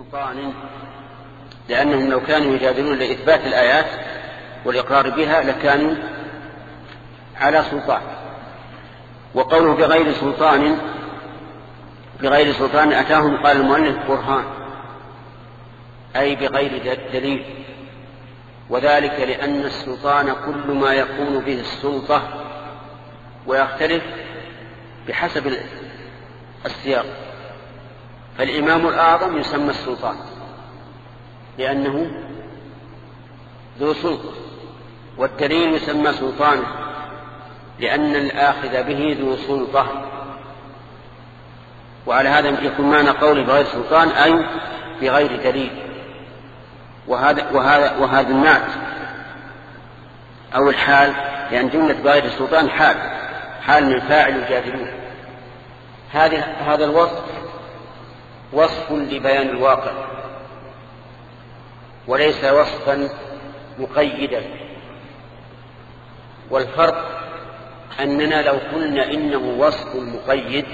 سلطان لأنهم لو كانوا يجادلون لإثبات الآيات والإقرار بها لكانوا على سلطان. وقوله بغير سلطان بغير سلطان أتاهم قال المؤلف برهان أي بغير دليل. وذلك لأن السلطان كل ما يكون به السلطة ويختلف بحسب السياق. فالإمام الأعظم يسمى السلطان لأنه ذو سلطة والدليل يسمى سلطانه لأن الآخذ به ذو سلطة. وعلى هذا يكون معنى قولي بغير سلطان أي بغير دليل. وهذا وهذا وهذا النعت أو الحال لأن جملة بغير سلطان حال حال من فاعل يجادلون هذه هذا الوصف وصف لبيان الواقع وليس وصفا مقيدا. والفرق أننا لو قلنا إنه وصف مقيد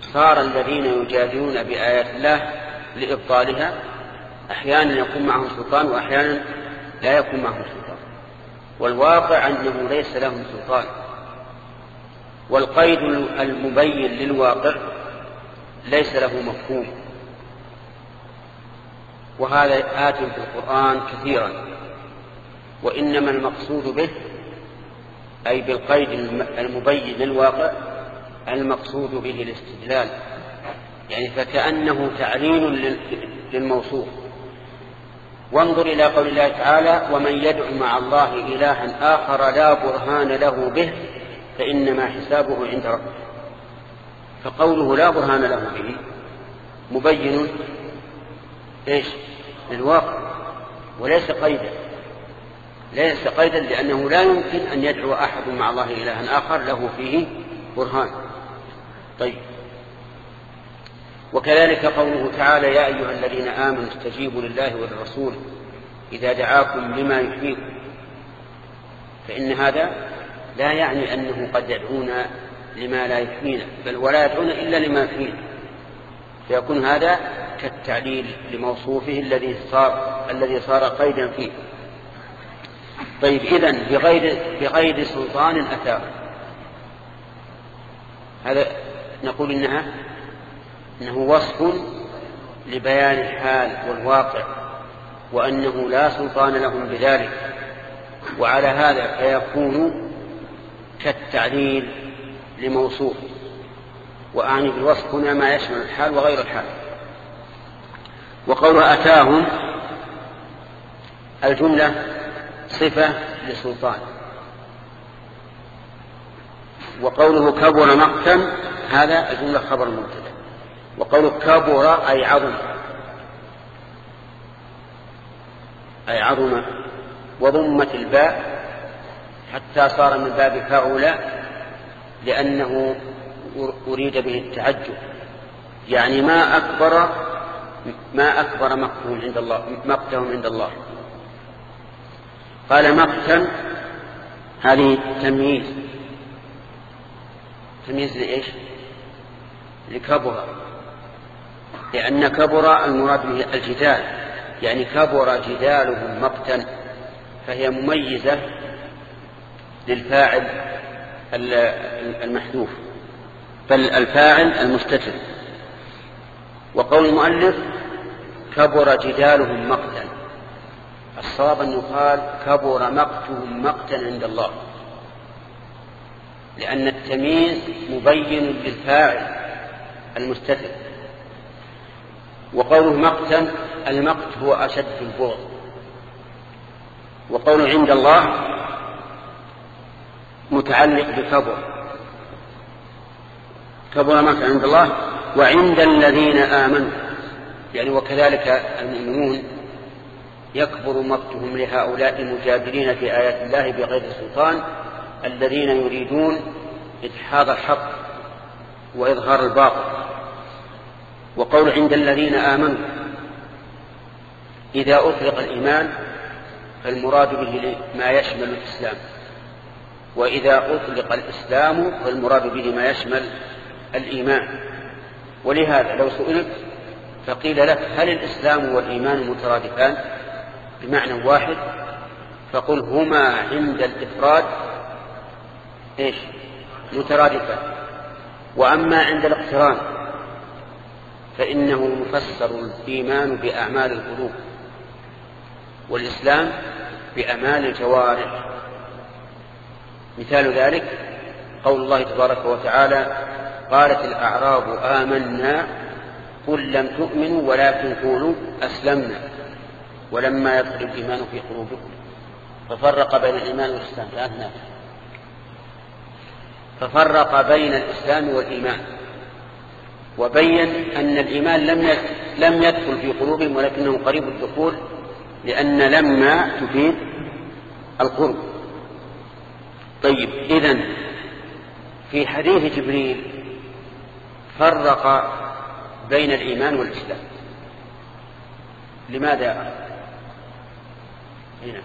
صار الذين يجادلون بآيات الله لإبطالها أحيانا يكون معهم سلطان وأحيانا لا يكون معهم سلطان. والواقع أنه ليس لهم سلطان. والقيد المبين للواقع ليس له مفهوم. وهذا آت في القرآن كثيرا. وإنما المقصود به أي بالقيد المبين للواقع المقصود به الاستدلال. يعني فكأنه تعليل للموصوف. وانظر إلى قول الله تعالى ومن يدع مع الله إلها آخر لا برهان له به فإنما حسابه عند ربه. فقوله لا برهان له به مبين إيش؟ للواقع وليس قيدا. ليس قيدا لأنه لا يمكن أن يدعو أحد مع الله إلها آخر له فيه برهان. طيب. وكذلك قوله تعالى يا أيها الذين آمنوا استجيبوا لله وللرسول إذا دعاكم لما يحييكم. فإن هذا لا يعني أنه قد يدعونا لما لا يحمينا بل ولا يدعون إلا لما يحمينا فيكون هذا كالتعليل لموصوفه الذي صار الذي صار قيدا فيه. طيب إذن بغير بغير سلطان أتاه هذا نقول إنها إنه وصف لبيان الحال والواقع وأنه لا سلطان لهم بذلك. وعلى هذا فيكون كالتعليل لموصوف. وأعني بالوصف هنا ما يشمل الحال وغير الحال. وقول أتاهم الجملة صفة لسلطان. وقوله كبر مقتا هذا الجملة خبر مبتدأ. وقوله كبر أي عظم. أي عظم وضمت الباء حتى صار من باب فاعل لأنه أريد به التعجب. يعني ما أكبر ما أكبر مقتهم عند الله مقتهم عند الله. قال مقتا هذه تمييز. تمييز لإيش؟ لكبر. لأن كبر المراد به الجدال. يعني كبر جدالهم مقتا فهي مميزة للفاعل المحذوف بل الفاعل المستتر. وقول المؤلف كبر جدالهم مقتا الصواب أن يقال كبر مقتهم مقتا عند الله. لأن التمييز مبين للفاعل المستتر. وقوله مقتا المقت هو أشد البغض. وقوله عند الله متعلق بكبر. كبر مقتا عند الله وعند الذين آمنوا. يعني وكذلك المؤمنون يكبر مقتهم لهؤلاء المجادلين في آيات الله بغير سلطان الذين يريدون إدحاض الحق وإظهار الباطل. وقول عند الذين آمنوا إذا أطلق الإيمان فالمراد به ما يشمل الإسلام. وإذا أطلق الإسلام فالمراد به ما يشمل الإيمان. ولهذا لو سئلت فقيل لك هل الإسلام والإيمان مترادفان بمعنى واحد؟ فقل هما عند الإفراد إيش؟ مترادفان. وأما عند الاقتران فإنه يفسر الإيمان بأعمال القلوب والإسلام بأعمال الجوارح. مثال ذلك قول الله تبارك وتعالى قالت الأعراب آمنا قل لم تؤمنوا ولكن قولوا أسلمنا. ولما يدخل الإيمان في قلوبكم. ففرق بين الإيمان والإسلام. لا ففرق بين الإسلام والإيمان. وبين أن الإيمان لم لم يدخل في قلوبهم ولكنه قريب الدخول لأن لما تفيد القرب. طيب إذن في حديث جبريل فرق بين الإيمان والإسلام. لماذا؟ هنا.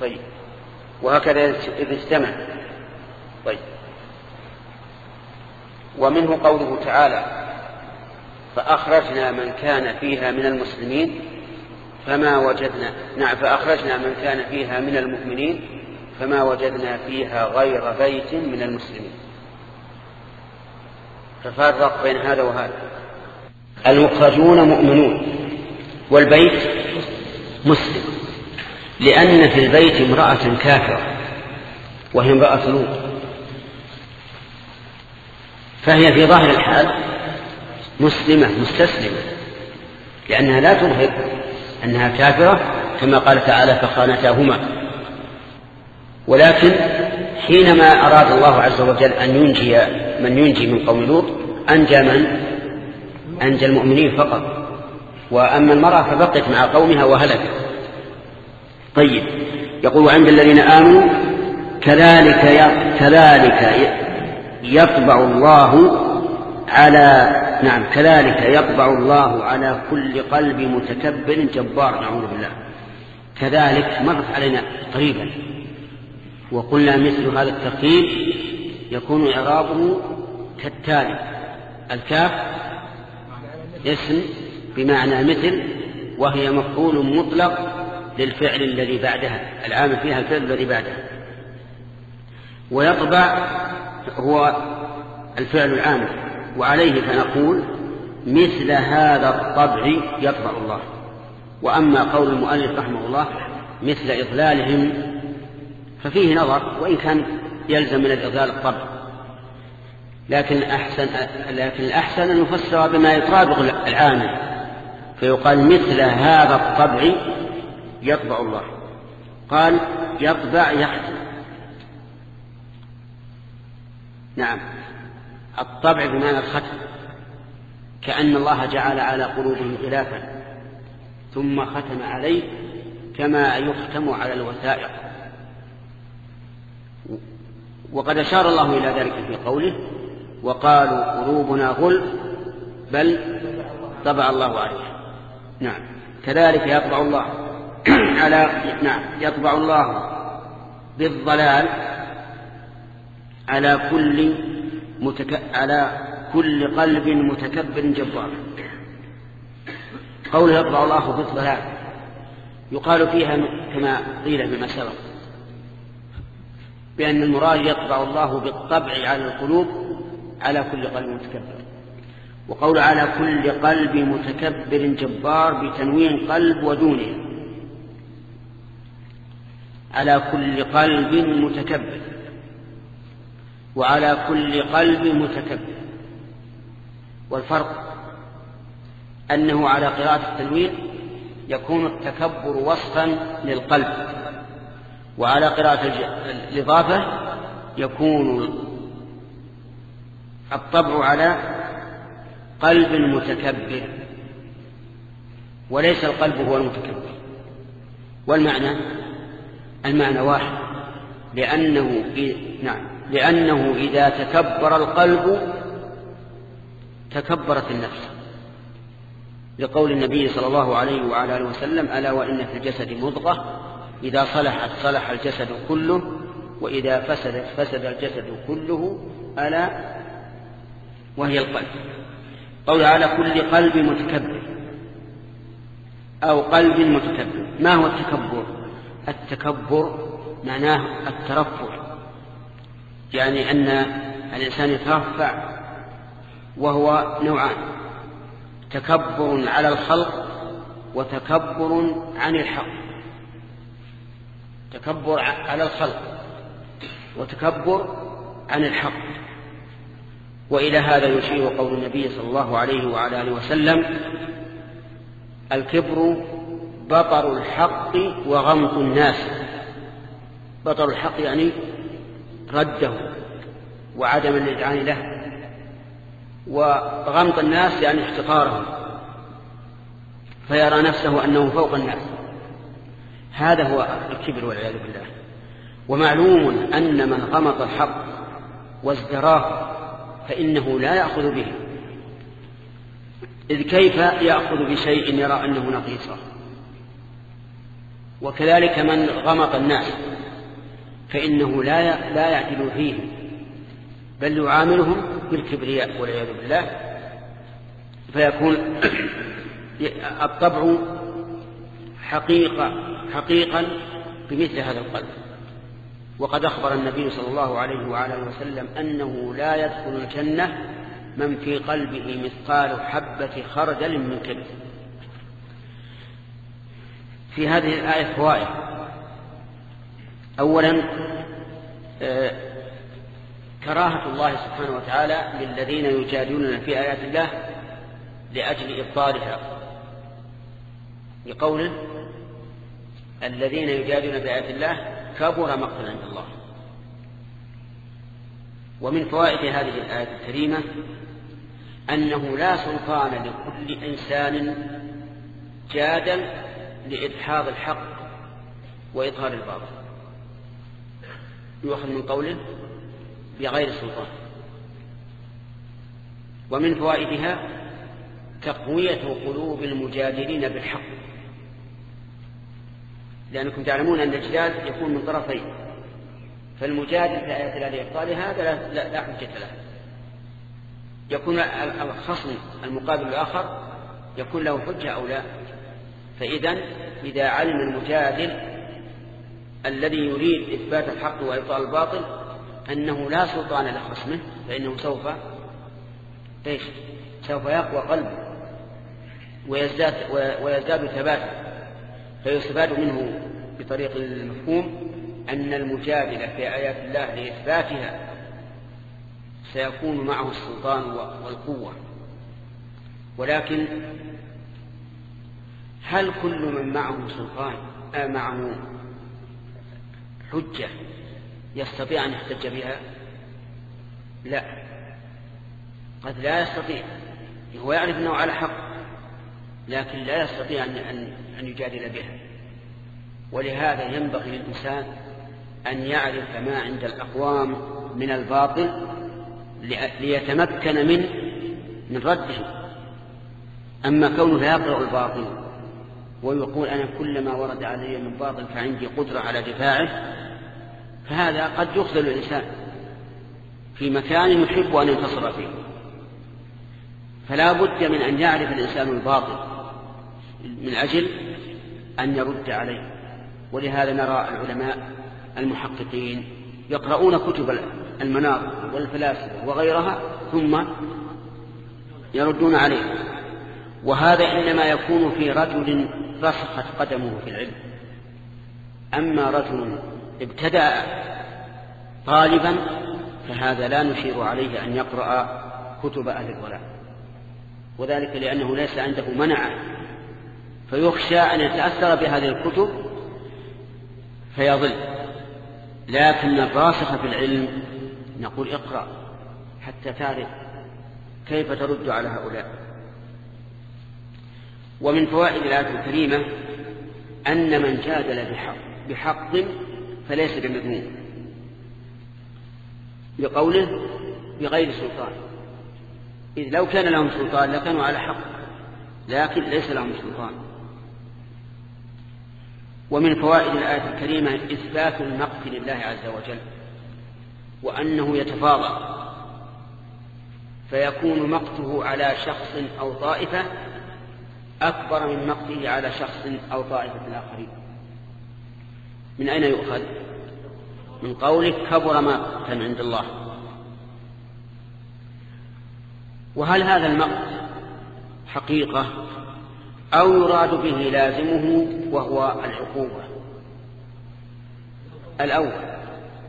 طيب وهكذا إذ اجتمع طيب. ومنه قوله تعالى فأخرجنا من كان فيها من المسلمين فما وجدنا نعم فأخرجنا من كان فيها من المؤمنين فما وجدنا فيها غير بيت من المسلمين. ففرق بين هذا وهذا. المخرجون مؤمنون والبيت مسلم لأن في البيت امرأة كافرة وهي امرأة لوط. فهي في ظاهر الحال مسلمة مستسلمة لأنها لا تظهر أنها كافرة كما قال تعالى فخانتاهما. ولكن حينما أراد الله عز وجل أن ينجي من ينجي من قوم لوط أنجى من؟ أنجى المؤمنين فقط. وأما المرأة فبقت مع قومها وهلكت. طيب يقول عند الذين آمنوا كذلك كذلك يطبع الله على نعم كذلك يطبع الله على كل قلب متكبر جبار نعوذ بالله. كذلك مرت علينا قريبا. وقلنا مثل هذا الترتيب يكون إعرابه كالتالي. الكاف اسم بمعنى مثل وهي مفعول مطلق للفعل الذي بعدها العامل فيها الفعل الذي بعدها. ويطبع هو الفعل العامل وعليه فنقول مثل هذا الطبع يطبع الله. وأما قول المؤلف رحمه الله مثل إضلالهم ففيه نظر وإن كان يلزم من الإضلال الطبع. لكن الأحسن لكن الأحسن أن يفسر بما يطابق العامل فيقال مثل هذا الطبع يطبع الله. قال يطبع يختم نعم. الطبع بمعنى الختم. كأن الله جعل على قلوبهم غلافا ثم ختم عليه كما يختم على الوثائق. وقد أشار الله إلى ذلك في قوله وقالوا قلوبنا غل بل طبع الله عليها. نعم. كذلك يطبع الله على نعم يطبع الله بالضلال على كل متك... على كل قلب متكبر جبار. قوله يطبع الله بالضلال يقال فيها كما قيل بما سبق بأن المراد يطبع الله بالطبع على القلوب على كل قلب متكبر. وقول على كل قلب متكبر جبار بتنوين قلب ودونه. على كل قلب متكبر. وعلى كل قلب متكبر. والفرق أنه على قراءة التنوين يكون التكبر وصفا للقلب وعلى قراءة الإضافة يكون الطبع على قلب متكبر. وليس القلب هو المتكبر. والمعنى المعنى واحد لأنه نعم. لأنه إذا تكبر القلب تكبرت النفس. لقول النبي صلى الله عليه وعلى آله وسلم ألا وإن في الجسد مضغة إذا صلحت صلح الجسد كله وإذا فسدت فسد الجسد كله ألا وهي القلب. قول على كل قلب متكبر أو قلب متكبر. ما هو التكبر؟ التكبر معناه الترفع. يعني أن الإنسان يترفع وهو نوعان تكبر على الخلق وتكبر عن الحق تكبر على الخلق وتكبر عن الحق. وإلى هذا يشير قول النبي صلى الله عليه وعلى آله وسلم الكبر بطر الحق وغمط الناس. بطر الحق يعني رده وعدم الإذعان له وغمط الناس يعني احتقارهم فيرى نفسه أنه فوق الناس. هذا هو الكبر والعياذ بالله. ومعلوم أن من غمط الحق وازدراه فإنه لا يأخذ به. إذ كيف يأخذ بشيء يرى أنه نقيصة؟ وكذلك من غمط الناس فإنه لا لا يعدل فيهم بل يعاملهم بالكبرياء والعياذ بالله. فيكون الطبع حقيقة حقيقا بمثل هذا القلب وقد أخبر النبي صلى الله عليه وعلى وسلم أنه لا يدخل الجنة من في قلبه مثقال حبة خردل من كبر في هذه الآية فوائد. أولا آه، كراهة الله سبحانه وتعالى للذين يجادلون في آيات الله لأجل إبطالها. لقوله الذين يجادلون بآيات الله كبر مقتا عند الله. ومن فوائد هذه الآية الكريمة أنه لا سلطان لكل إنسان جادل لإدحاض الحق وإظهار الباطل. يؤخذ من قوله بغير سلطان. ومن فوائدها تقوية قلوب المجادلين بالحق. لأنكم تعلمون أن الجدال يكون من طرفين. فالمجادل في آيات الله لإبطال هذا لا, حجة له يكون الخصم المقابل الآخر يكون له حجة أو لا. فإذا إذا علم المجادل الذي يريد إثبات الحق وإبطال الباطل أنه لا سلطان لخصمه فإنه سوف إيش؟ سوف يقوى قلبه ويزداد ويزداد ثباتا فيستفاد منه بطريق المفهوم أن المجادل في آيات الله لإثباتها سيكون معه السلطان والقوة. ولكن هل كل من معه سلطان؟ آه معه. حجة يستطيع أن يحتج بها؟ لا. قد لا يستطيع. هو يعرف أنه على حق لكن لا يستطيع أن, أن يجادل بها. ولهذا ينبغي للإنسان أن يعرف ما عند الأقوام من الباطل ليتمكن من من رده. أما كونه يقرأ الباطل ويقول أنا كلما ورد علي من باطل فعندي قدرة على دفاعه فهذا قد يخذل الإنسان في مكان يحب أن ينتصر فيه. فلا بد من أن يعرف الإنسان الباطل من أجل أن يرد عليه. ولهذا نرى العلماء المحققين يقرؤون كتب المناطق والفلاسفة وغيرها ثم يردون عليه. وهذا إنما يكون في رجل رسخت قدمه في العلم. أما رجل ابتدأ طالبا فهذا لا نشير عليه أن يقرأ كتب أهل الضلال وذلك لأنه ليس عنده منع. فيخشى أن يتأثر بهذه الكتب فيضل. لكن الراسخ في العلم نقول اقرأ حتى تعرف كيف ترد على هؤلاء. ومن فوائد الآية الكريمة أن من جادل بحق, بحق فليس بمذموم لقوله بغير سلطان. إذ لو كان لهم سلطان لكانوا على حق لكن ليس لهم سلطان. ومن فوائد الآية الكريمة إثبات المقت لله عز وجل وأنه يتفاضل فيكون مقته على شخص أو طائفة أكبر من مقته على شخص أو طائفة الآخرين. من أين يؤخذ؟ من قولك كبر مقتا عند الله. وهل هذا المقت حقيقة أو يراد به لازمه وهو العقوبة؟ الأول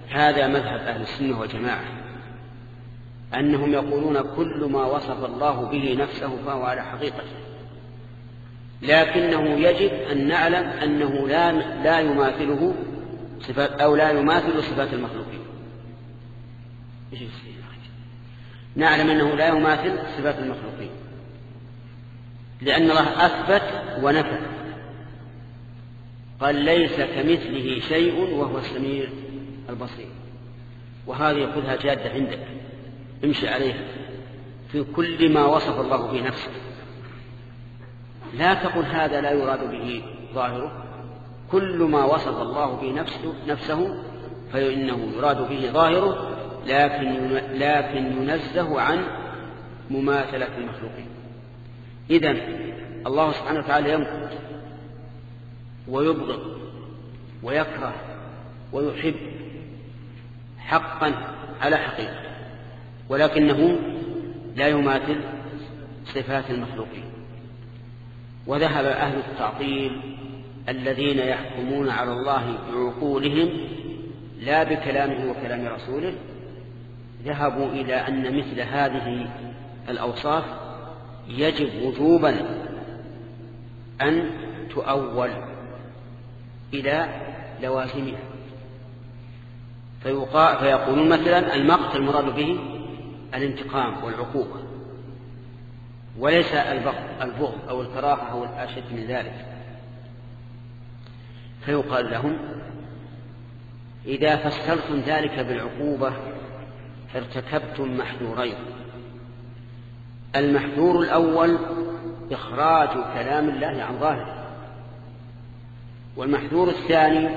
هذا مذهب أهل السنة والجماعة أنهم يقولون كل ما وصف الله به نفسه فهو على حقيقته. لكنه يجب أن نعلم أنه لا, لا يماثله صفات أو لا يماثل صفات المخلوقين. نعلم أنه لا يماثل صفات المخلوقين. لأن الله أثبت ونفى. قال ليس كمثله شيء وهو السميع البصير. وهذه خذها جادة عندك. امشي عليها. في كل ما وصف الله به نفسه. لا تقل هذا لا يراد به ظاهره. كل ما وصف الله به نفسه, نفسه فإنه يراد به ظاهره لكن لكن ينزه عن مماثلة المخلوقين. إذا الله سبحانه وتعالى يمقت ويبغض ويكره ويحب حقا على حقيقة ولكنه لا يماثل صفات المخلوقين. وذهب أهل التعطيل الذين يحكمون على الله بعقولهم لا بكلامه وكلام رسوله ذهبوا إلى أن مثل هذه الأوصاف يجب وجوبا أن تؤول إلى لوازمها. فيقولون مثلا المقت المراد به الانتقام والعقوبة. وليس البغض أو الكراهة أو الأشد من ذلك. فيقال لهم إذا فسرتم ذلك بالعقوبة ارتكبتم محذورين. المحذور الأول إخراج كلام الله عن ظاهره. والمحذور الثاني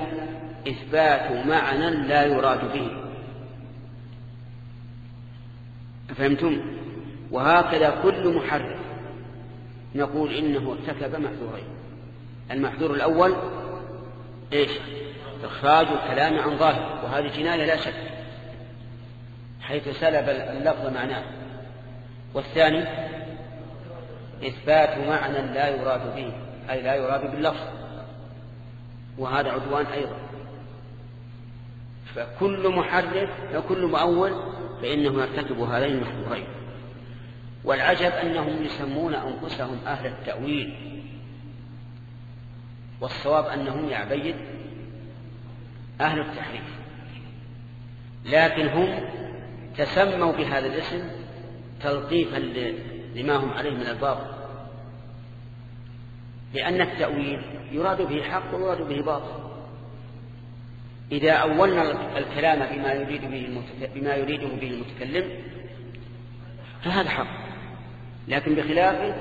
إثبات معنى لا يراد به. فهمتم وهكذا كل محرف. نقول إنه ارتكب محذورين. المحذور الأول إيش؟ إخراج الكلام عن ظاهر وهذه جناية لا شك حيث سلب اللفظ معناه. والثاني إثبات معنى لا يراد به أي لا يراد باللفظ وهذا عدوان أيضا. فكل محرف وكل مؤول فإنه يرتكب هذين المحظورين والعجب أنهم يسمون أنفسهم أهل التأويل. والصواب أنهم يا عبيد أهل التحريف. لكن هم تسموا بهذا الاسم تلطيفا لما هم عليه من الباطل. لأن التأويل يراد به حق ويراد به باطل. إذا أولنا الكلام بما يريد به بما يريده به المتكلم فهذا حق. لكن بخلافه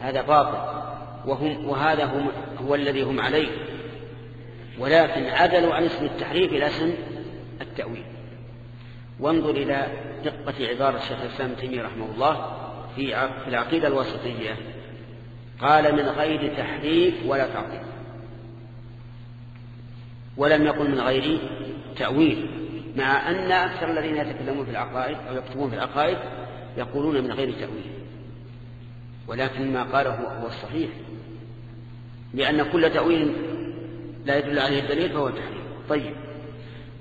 هذا باطل. وهم وهذا هم هو الذي هم عليه. ولكن عدلوا عن اسم التحريف إلى اسم التأويل. وانظر إلى دقة عبارة الشيخ الإسلام تيمية رحمه الله في في العقيدة الوسطية قال من غير تحريف ولا تعطيل. ولم يقل من غير تأويل. مع أن أكثر الذين يتكلمون في العقائد أو يكتبون في العقائد يقولون من غير تأويل. ولكن ما قاله هو الصحيح لأن كل تأويل لا يدل عليه الدليل فهو تحريف طيب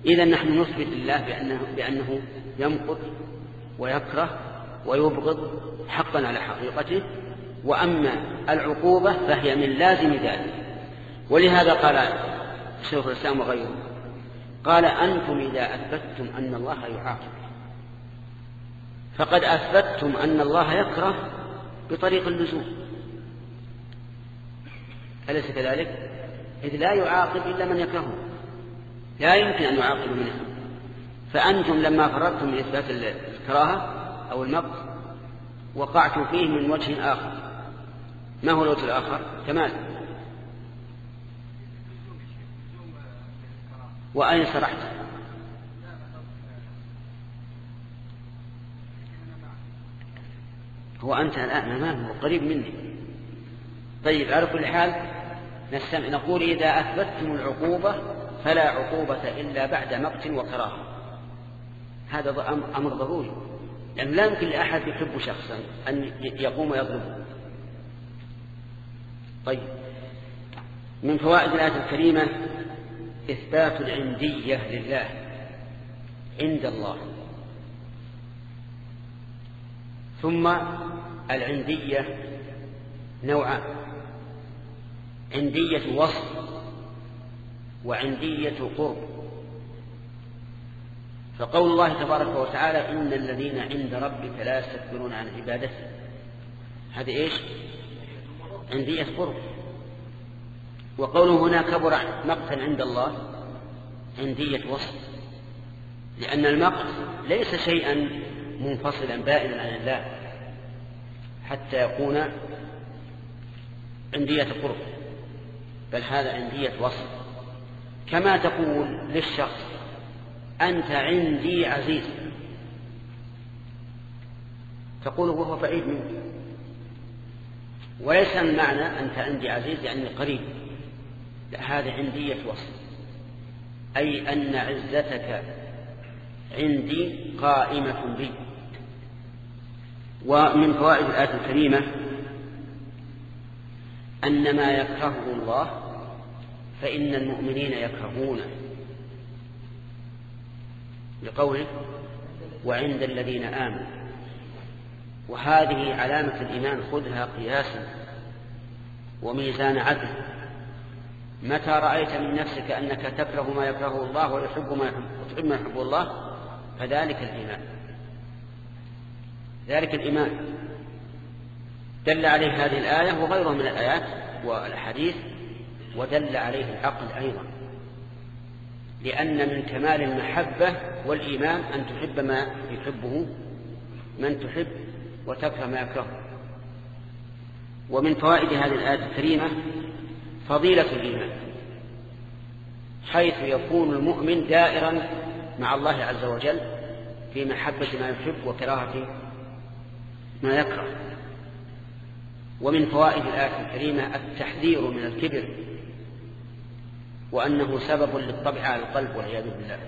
إذا نحن نثبت لله بأنه, بأنه يمقت ويكره ويبغض حقا على حقيقته وأما العقوبة فهي من لازم ذلك. ولهذا قال شيخ الإسلام وغيره قال أنتم إذا أثبتتم أن الله يعاقب. فقد أثبتتم أن الله يكره بطريق اللزوم أليس كذلك؟ إذ لا يعاقب إلا من يكرهه لا يمكن أن يعاقب منه فأنتم لما فررتم من إثبات الكراهة أو المقت وقعتم فيه من وجه آخر ما هو الوجه الآخر؟ كمال وأين سرحت؟ هو أنت الآن أمامه قريب مني. طيب على كل حال نقول إذا أثبتتم العقوبة فلا عقوبة إلا بعد مقت وكراهة. هذا أمر ضروري. لأن لا يمكن لأحد يحب شخصا أن يقوم ويضربه طيب. من فوائد الآية الكريمة إثبات العندية لله عند الله. ثم العندية نوعان. عندية وصف وعندية قرب. فقول الله تبارك وتعالى إن الذين عند ربك لا يستكبرون عن عبادته. هذا إيش؟ عندية قرب. وقوله هنا كبر مقتا عند الله عندية وصف. لأن المقت ليس شيئا منفصلا بائنا عن الله. حتى يكون عندية قرب بل هذا عندية وصف. كما تقول للشخص أنت عندي عزيز. تقول وهو بعيد منك. وليس المعنى أنت عندي عزيز يعني قريب. لا هذا عندية وصف. أي أن عزتك عندي قائمة بي. ومن فوائد الآية الكريمة أن ما يكرهه الله فإن المؤمنين يكرهونه لقوله وعند الذين آمنوا. وهذه علامة الإيمان خذها قياسا وميزان عدل. متى رأيت من نفسك أنك تكره ما يكرهه الله ويحب ما يحب, ما يحب الله؟ فذلك الإيمان. ذلك الإيمان. دل عليه هذه الآية وغيرها من الآيات والأحاديث ودل عليه العقل أيضا. لأن من كمال المحبة والإيمان أن تحب ما يحبه من تحب وتكره ما يكرهه ومن فوائد هذه الآية الكريمة فضيلة الإيمان حيث يكون المؤمن دائرا مع الله عز وجل في محبة ما يحب وكراهة ما يكره. ومن فوائد الآية الكريمة التحذير من الكبر وأنه سبب للطبع على القلب والعياذ بالله.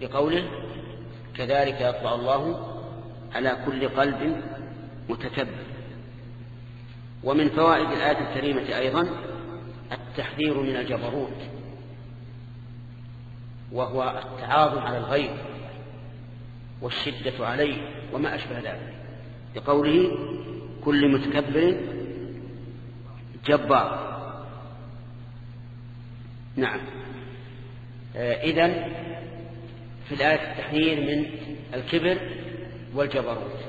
بقوله كذلك يطبع الله على كل قلب متكبر ومن فوائد الآية الكريمة أيضا التحذير من الجبروت وهو التعاظم على الغير. والشدة عليه وما أشبه ذلك. بقوله كل متكبر جبار. نعم. آه إذن في الآية التحذير من الكبر والجبروت.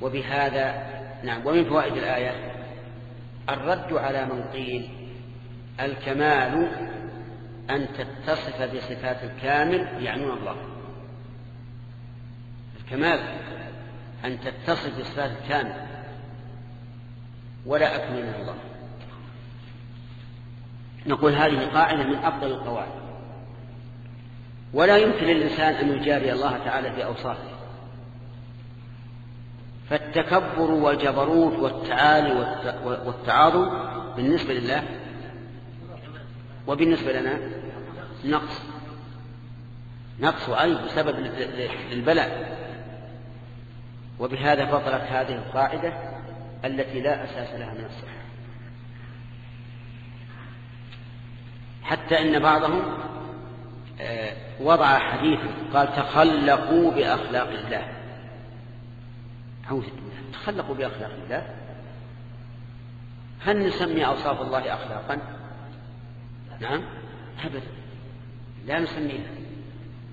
وبهذا نعم ومن فوائد الآية الرد على من قيل الكمال أن تتصف بصفات الكامل يعنون الله. الكمال أن تتصف بصفات الكامل ولا أكمل من الله. نقول هذه قاعدة من أفضل القواعد. ولا يمكن للإنسان أن يجاري الله تعالى بأوصافه فالتكبر والجبروت والتعالي والتعاظم بالنسبة لله وبالنسبة لنا نقص. نقص وعيب بسبب البلاء. وبهذا بطلت هذه القاعدة التي لا أساس لها من الصحة. حتى إن بعضهم آه، وضع حديثا قال تخلقوا بأخلاق الله. تخلقوا بأخلاق الله. هل نسمي أوصاف الله أخلاقا؟ نعم أبدا. لا نسميها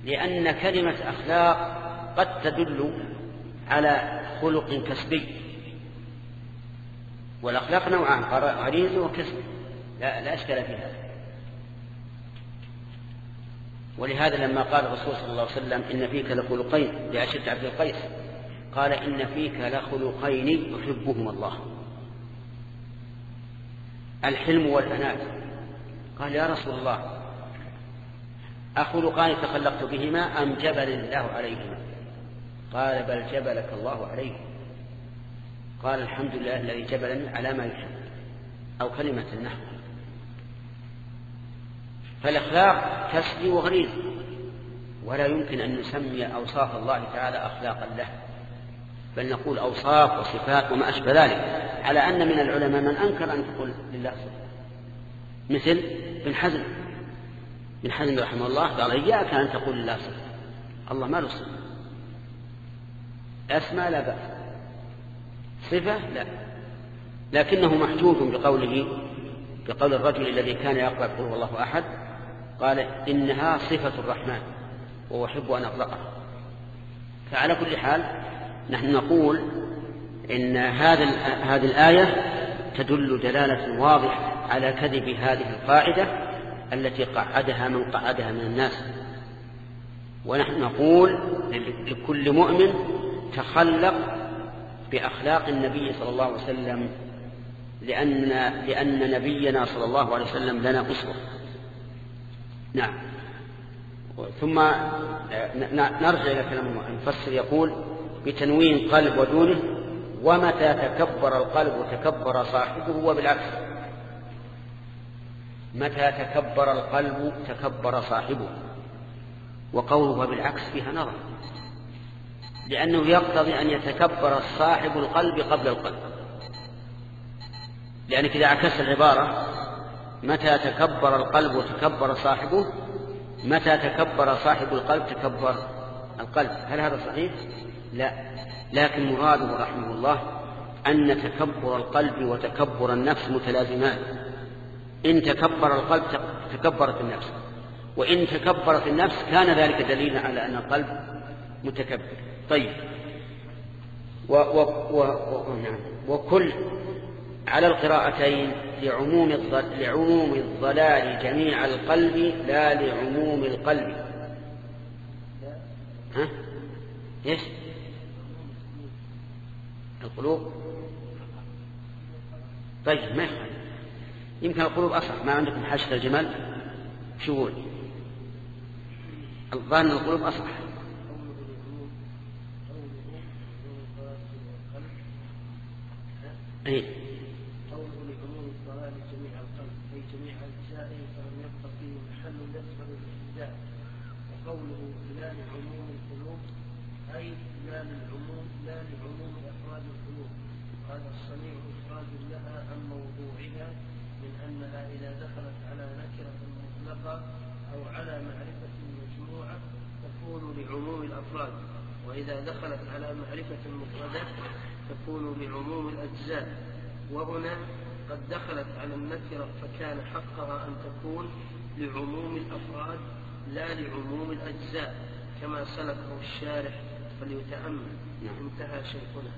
لأن كلمة أخلاق قد تدل على خلق كسبي. والأخلاق نوعان غريزة وكسب. لا, لا أشكال في هذا. ولهذا لما قال الرسول صلى الله عليه وسلم إن فيك لخلقين لأشد عبد القيس قال إن فيك لخلقين يحبهما الله. الحلم والأنات قال يا رسول الله أخلقان تخلقت بهما أم جبل الله عليهما؟ قال بل جبلك الله عليه. قال الحمد لله الذي جبلني على ما يحب أو كلمة النحو. فالإخلاق تسلي وغريز ولا يمكن أن نسمي أوصاف الله تعالى أخلاقا له بل نقول أوصاف وصفات وما أشبه ذلك على أن من العلماء من أنكر أن تقول لله صفة. مثل بن حزم. بن حزم رحمه الله قال إياك أن تقول لله صفة. الله ما له صفة. أسمى لا بأس. صفة لا. لكنه محجوج بقوله بقول الرجل الذي كان يقرأ قل هو الله أحد قال إنها صفة الرحمن وأحب أن أطلقها. فعلى كل حال نحن نقول إن هذا هذه الآية تدل دلالة واضحة على كذب هذه القاعدة التي قعدها من قعدها من الناس. ونحن نقول لكل مؤمن تخلق بأخلاق النبي صلى الله عليه وسلم لأن لأن نبينا صلى الله عليه وسلم لنا أسوة نعم. ثم نرجع إلى كلام المفسر يقول بتنوين قلب ودونه ومتى تكبر القلب وتكبر صاحبه وبالعكس. متى تكبر القلب تكبر صاحبه وقوله وبالعكس فيها نظر. لأنه يقتضي أن يتكبر صاحب القلب قبل القلب. لأنك إذا عكست العبارة متى تكبر القلب وتكبر صاحبه متى تكبر صاحب القلب تكبر القلب. هل هذا صحيح؟ لا. لكن مراده رحمه الله أن تكبر القلب وتكبر النفس متلازمان. إن تكبر القلب تكبرت النفس. وإن تكبرت النفس كان ذلك دليلا على أن القلب متكبر. طيب. و و و و نعم وكل على القراءتين لعموم لعموم الضلال جميع القلب لا لعموم القلب. ها؟ إيش؟ القلوب؟ طيب ما يخالف. يمكن القلوب أصح ما عندكم حاشة الجمل شو الظاهر القلوب أصح أي قوله لعموم الضلال جميع القلب أي جميع أجزائه فلم يبق فيه محل يقبل الاهتداء وقوله لا لعموم القلوب أي لا للعموم لا لعموم أفراد القلوب هذا الصنيع إخراج لها عن موضوعها من أنها إذا دخلت على نكرة مطلقة أو على معرفة مجموعة تكون لعموم الأفراد وإذا دخلت على معرفة مفردة تكون لعموم الأجزاء وهنا قد دخلت على النكرة فكان حقها أن تكون لعموم الأفراد لا لعموم الأجزاء كما سلكه الشارح فليتأمل. نعم. انتهى شيخنا.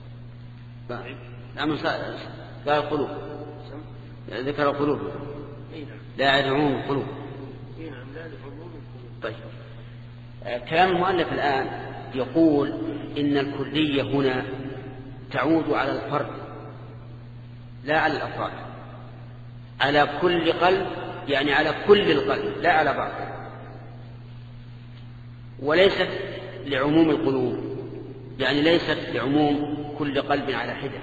نعم قال القلوب. ذكر القلوب. نعم. لا لعموم القلوب. نعم لا لعموم القلوب. طيب. آه، كلام المؤلف الآن يقول إن الكلية هنا تعود على الفرد. لا على الأفراد. على كل قلب يعني على كل القلب لا على بعض. وليست لعموم القلوب يعني ليست لعموم كل قلب على حدة.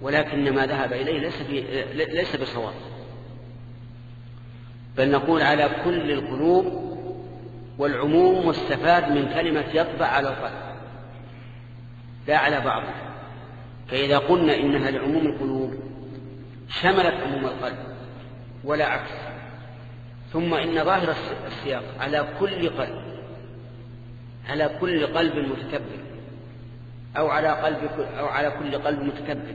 ولكن ما ذهب إليه ليس, ليس بصواب. بل نقول على كل القلوب والعموم مستفاد من كلمة يطبع على القلب لا على بعضها. فإذا قلنا إنها لعموم القلوب شملت عموم القلب ولا عكس ثم إن ظاهر السياق على كل قلب على كل قلب متكبر أو على قلب أو على كل قلب متكبر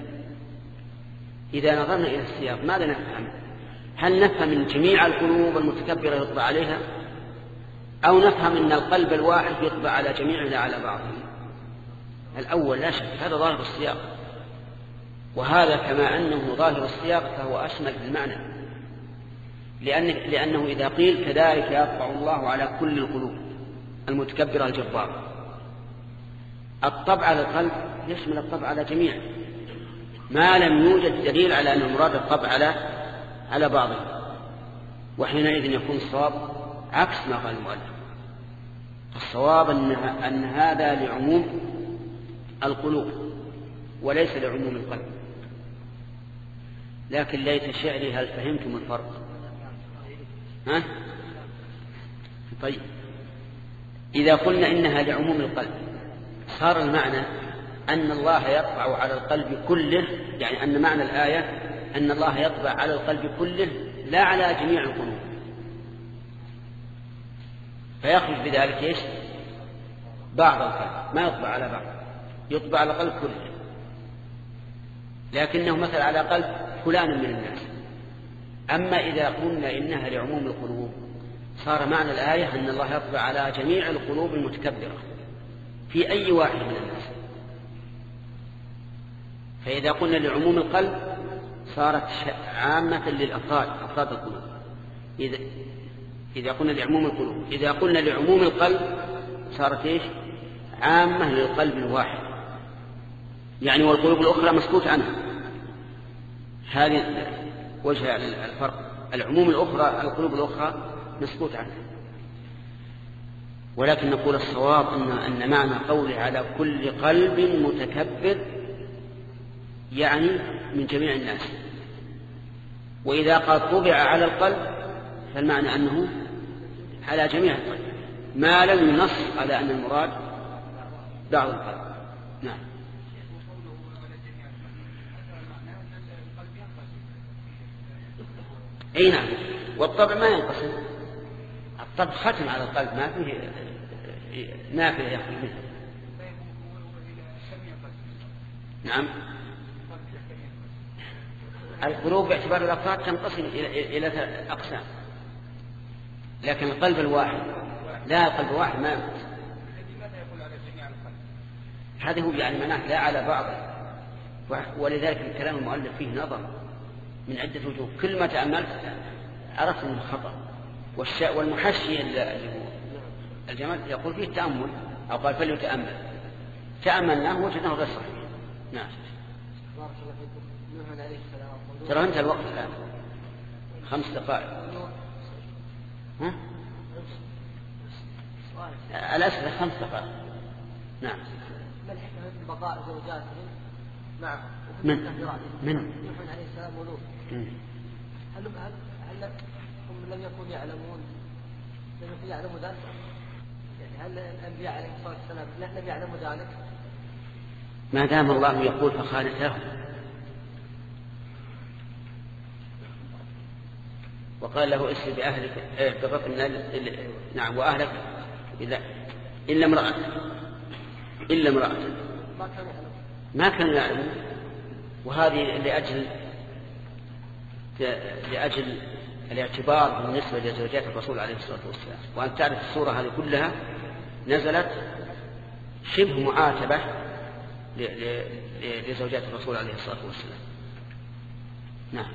إذا نظرنا إلى السياق ماذا نفهم؟ هل نفهم من جميع القلوب المتكبرة يطبع عليها؟ أو نفهم أن القلب الواحد يطبع على جميعه لا على بعضه؟ الأول لا شك هذا ظاهر السياق وهذا كما أنه ظاهر السياق فهو أشمل في المعنى لأن لأنه إذا قيل كذلك يطبع الله على كل القلوب المتكبرة الجبارة الطبع على القلب يشمل الطبع على جميع. ما لم يوجد دليل على أن المراد الطبع على على بعضه. وحينئذ يكون الصواب عكس ما قال المؤلف. الصواب أن هذا لعموم القلوب وليس لعموم القلب. لكن ليت شعري هل فهمتم الفرق؟ ها؟ طيب. إذا قلنا إنها لعموم القلب صار المعنى أن الله يطبع على القلب كله يعني أن معنى الآية أن الله يطبع على القلب كله لا على جميع القلوب. فيخرج بذلك إيش؟ بعض القلب. ما يطبع على بعض يطبع على القلب كله. لكنه مثل على قلب فلان من الناس. أما إذا قلنا إنها لعموم القلوب صار معنى الآية أن الله يطبع على جميع القلوب المتكبرة في أي واحد من الناس. فإذا قلنا لعموم القلب صارت عامة للأفراد أفراد القلوب. إذا إذا قلنا لعموم القلوب إذا قلنا لعموم القلب صارت إيش؟ عامة للقلب الواحد. يعني والقلوب الأخرى مسكوت عنها. هذه وجه الفرق. العموم الأخرى القلوب الأخرى مسكوت عنها. ولكن نقول الصواب أن, أن معنى قوله على كل قلب متكبر يعني من جميع الناس. وإذا قال طبع على القلب فالمعنى أنه على جميع القلب. ما لم ينص على أن المراد بعض القلب نعم اي نعم. والطبع ما ينقسم. الطبع ختم على القلب ما فيه نافذه يخرج منه نعم. القلوب باعتبار الأفراد تنقسم إلى إلى أقسام. لكن القلب الواحد لا القلب الواحد ما ينقسم. هذا هو يعني معناه لا على بعض. ولذلك الكلام المؤلف فيه نظر. من عدة وجوه. كل ما تأملت عرفت أنه خطأ. والمحشي الجمال يقول فيه التأمل أو قال فليتأمل. تأملناه وجدناه غير صحيح. نعم. ترى انت الوقت الآن. خمس دقائق. ها؟ الأسئلة خمس دقائق. نعم. ما الحكمة؟ من بقاء زوجاتهم معه من من نوح عليه السلام ولوط. هل هل هل هم لم يكونوا يعلمون؟ لم يكونوا يعلموا ذلك؟ يعني هل الأنبياء عليهم الصلاة والسلام لم يعلموا ذلك؟ ما دام الله يقول فخانتاه وقال له اسر بأهلك ببطن نعم وأهلك إذا إلا امرأة إلا امرأة ما كانوا يعلمون. وهذه لأجل لأجل الاعتبار بالنسبة لزوجات الرسول عليه الصلاة والسلام. وأن تعرف السورة هذه كلها نزلت شبه معاتبة لزوجات الرسول عليه الصلاة والسلام. نعم.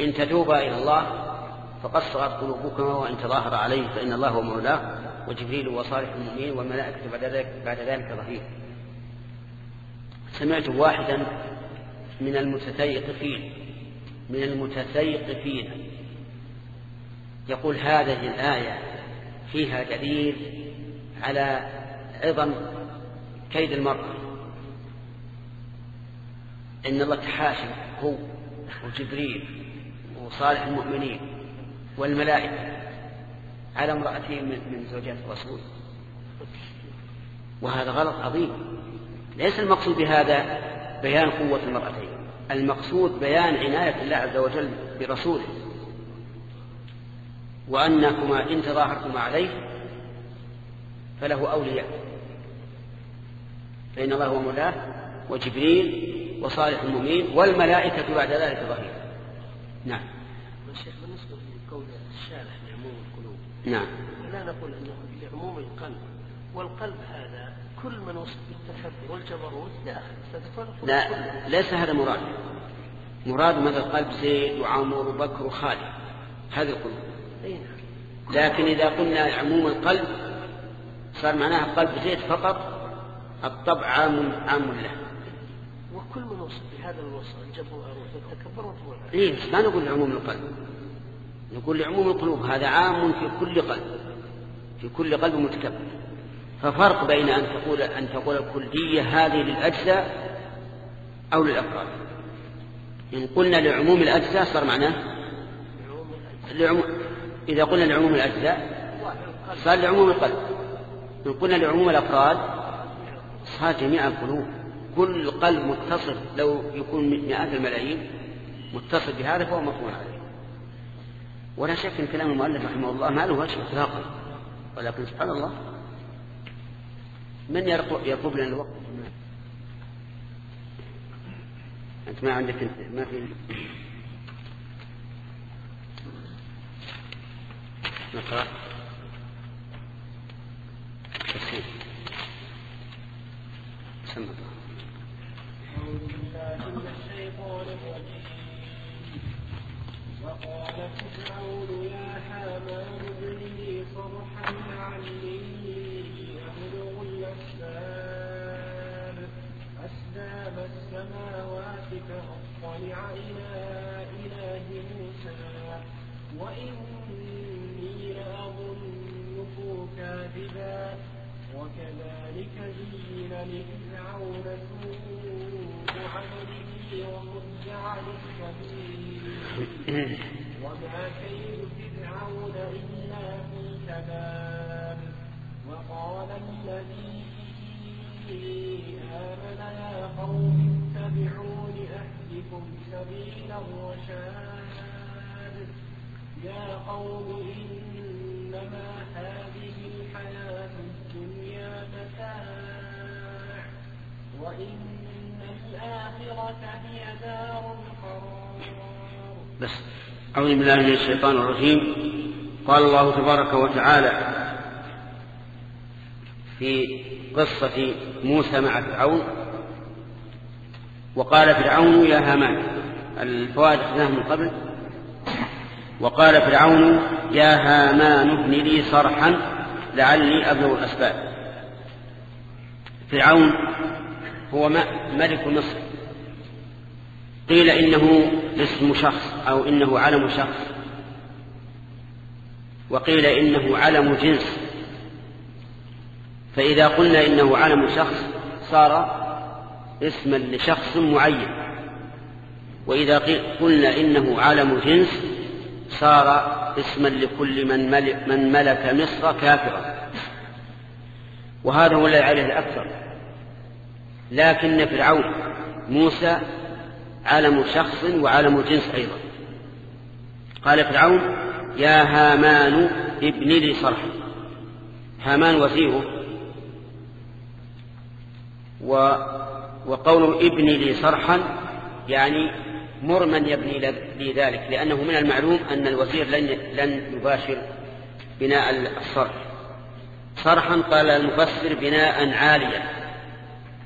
إن تتوبا إلى الله فقد صغت قلوبكما وإن تظاهر عليه فإن الله هو مولاه وجبريل وصالح المؤمنين والملائكة بعد ذلك بعد ذلك ظهير سمعت واحدا من المتثيقفين من المتثيقفين يقول هذه الآية فيها دليل على عظم كيد المرأة. إن الله تحاشى هو وجبريل وصالح المؤمنين والملائكة على امرأتين من زوجات الرسول. وهذا غلط عظيم. ليس المقصود بهذا بيان قوة المرأتين. المقصود بيان عناية الله عز وجل برسوله وأنكما إن تظاهرتما عليه فله أولياء فإن الله هو مولاه وجبريل وصالح المؤمنين والملائكة بعد ذلك ظهير. نعم. الشيخ بالنسبة لقول الشارع لعموم القلوب نعم. لا نقول أنه لعموم القلب والقلب هذا كل من وصف بالتكبر والجبروت داخل لا ليس هذا مراد. مراد مثل قلب زيد وعمر وبكر وخالد. هذه القلوب. نعم. لكن إذا قلنا عموم القلب صار معناها قلب زيد فقط الطبع عام عام له. وكل من وصف بهذا الوصف الجبروت والتكبر والتكبر إيه ما نقول لعموم القلب. نقول لعموم القلوب هذا عام في كل قلب. في كل قلب متكبر. ففرق بين أن تقول أن تقول الكلية هذه للأجزاء أو للأفراد. إن قلنا لعموم الأجزاء صار معناه لعموم إذا قلنا لعموم الأجزاء صار لعموم القلب. إن قلنا لعموم الأفراد صار جميع القلوب. كل قلب متصل لو يكون مئات الملايين متصل بهذا فهو مفهوم عليه ولا شك إن كلام المؤلف رحمه الله ما له وجه اطلاقا. ولكن سبحان الله من يطلب لنا الوقت؟ أنت ما عندك ما في نقرأ. تفسير. الشيطان الرجيم وقال فرعون يا حامان ابن لي صرحا لعلي السماوات فأطلع إلى إله موسى وإني لأظنه كاذبا وكذلك زين لفرعون سوء عمله وصد عن السبيل وما كيد فرعون إلا في تمام وقال الذي آمن يا قوم اتبعون أهدكم سبيل الرشاد. يا قوم إنما هذه الحياة الدنيا متاع. وإن الآخرة هي دار القرار. بس. أعوذ بالله من الشيطان الرجيم. قال الله تبارك وتعالى في قصة موسى مع فرعون. وقال فرعون يا هامان الفوائد أخذناها من قبل؟ وقال فرعون يا هامان ابن لي صرحا لعلي أبلغ الأسباب. فرعون هو ملك مصر. قيل إنه اسم شخص أو إنه علم شخص. وقيل إنه علم جنس. فإذا قلنا إنه علم شخص صار اسما لشخص معين. وإذا قلنا إنه علم جنس صار اسما لكل من ملك, من ملك مصر كافرا. وهذا هو الذي عليه الأكثر. لكن فرعون موسى علم شخص وعلم جنس أيضا. قال فرعون يا هامان ابن لي صرحا. هامان وزيره و وقول ابن لي صرحا يعني مر من يبني لي ذلك لأنه من المعلوم أن الوزير لن لن يباشر بناء الصرح. صرحا قال المفسر بناء عاليا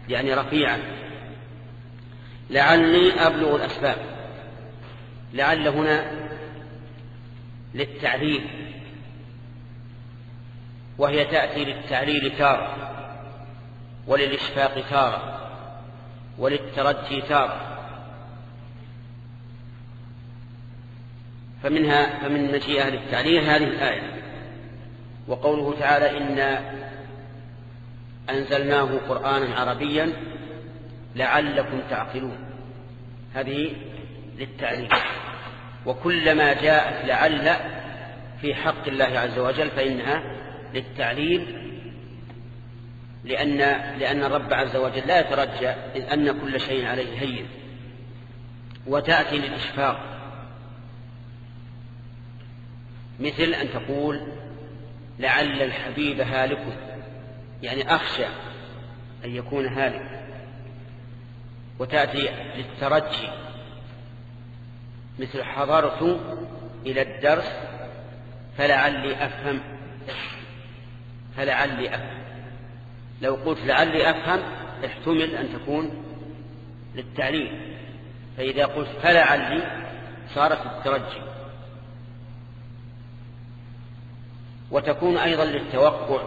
يعني رفيعا. لعلي أبلغ الأسباب. لعل هنا للتعليل وهي تأتي للتعليل تارة. وللإشفاق تارة وللترجي تارة. فمنها فمن مجيء أهل التعليل هذه الآية. وقوله تعالى إنا أنزلناه قرآنا عربيا لعلكم تعقلون. هذه للتعليل. وكلما جاءت لعل في حق الله عز وجل فإنها للتعليل لأن لأن الرب عز وجل لا يترجى أن كل شيء عليه هين وتأتي للإشفاق. مثل أن تقول لعل الحبيب هالك يعني أخشى أن يكون هالك وتأتي للترجي. مثل حضرت إلى الدرس فلعلي أفهم فلعلي أفهم. لو قلت لعلي أفهم احتمل أن تكون للتعليم فإذا قلت فلعلي صارت الترجي. وتكون أيضا للتوقع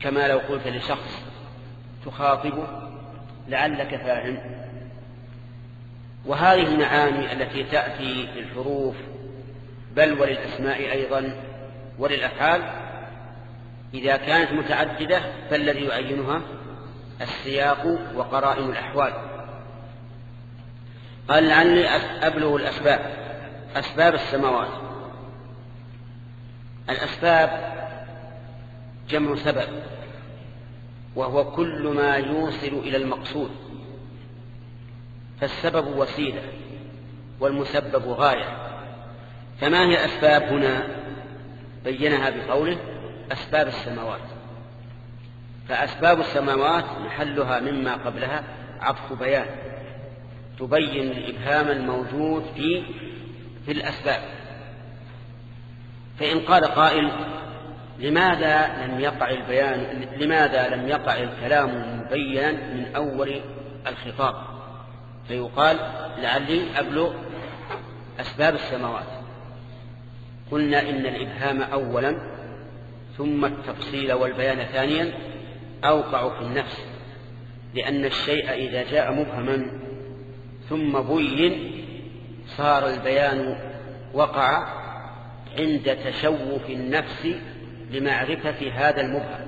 كما لو قلت لشخص تخاطبه لعلك فاهم. وهذه المعاني التي تأتي للحروف بل وللأسماء أيضا وللأفعال إذا كانت متعددة فالذي يعينها السياق وقرائن الأحوال. قال لعلي أبلغ الأسباب. أسباب السماوات. الأسباب جمع سبب وهو كل ما يوصل إلى المقصود. فالسبب وسيلة والمسبب غاية. فما هي أسباب هنا؟ بينها بقوله أسباب السماوات. فأسباب السماوات محلها مما قبلها عطف بيان. تبين الإبهام الموجود في في الأسباب. فإن قال قائل لماذا لم يقع البيان لماذا لم يقع الكلام مبينا من أول الخطاب؟ فيقال لعلي أبلغ أسباب السماوات. قلنا إن الإبهام أولا ثم التفصيل والبيان ثانيا أوقع في النفس لأن الشيء إذا جاء مبهما ثم بين صار البيان وقع عند تشوف النفس لمعرفة هذا المبهم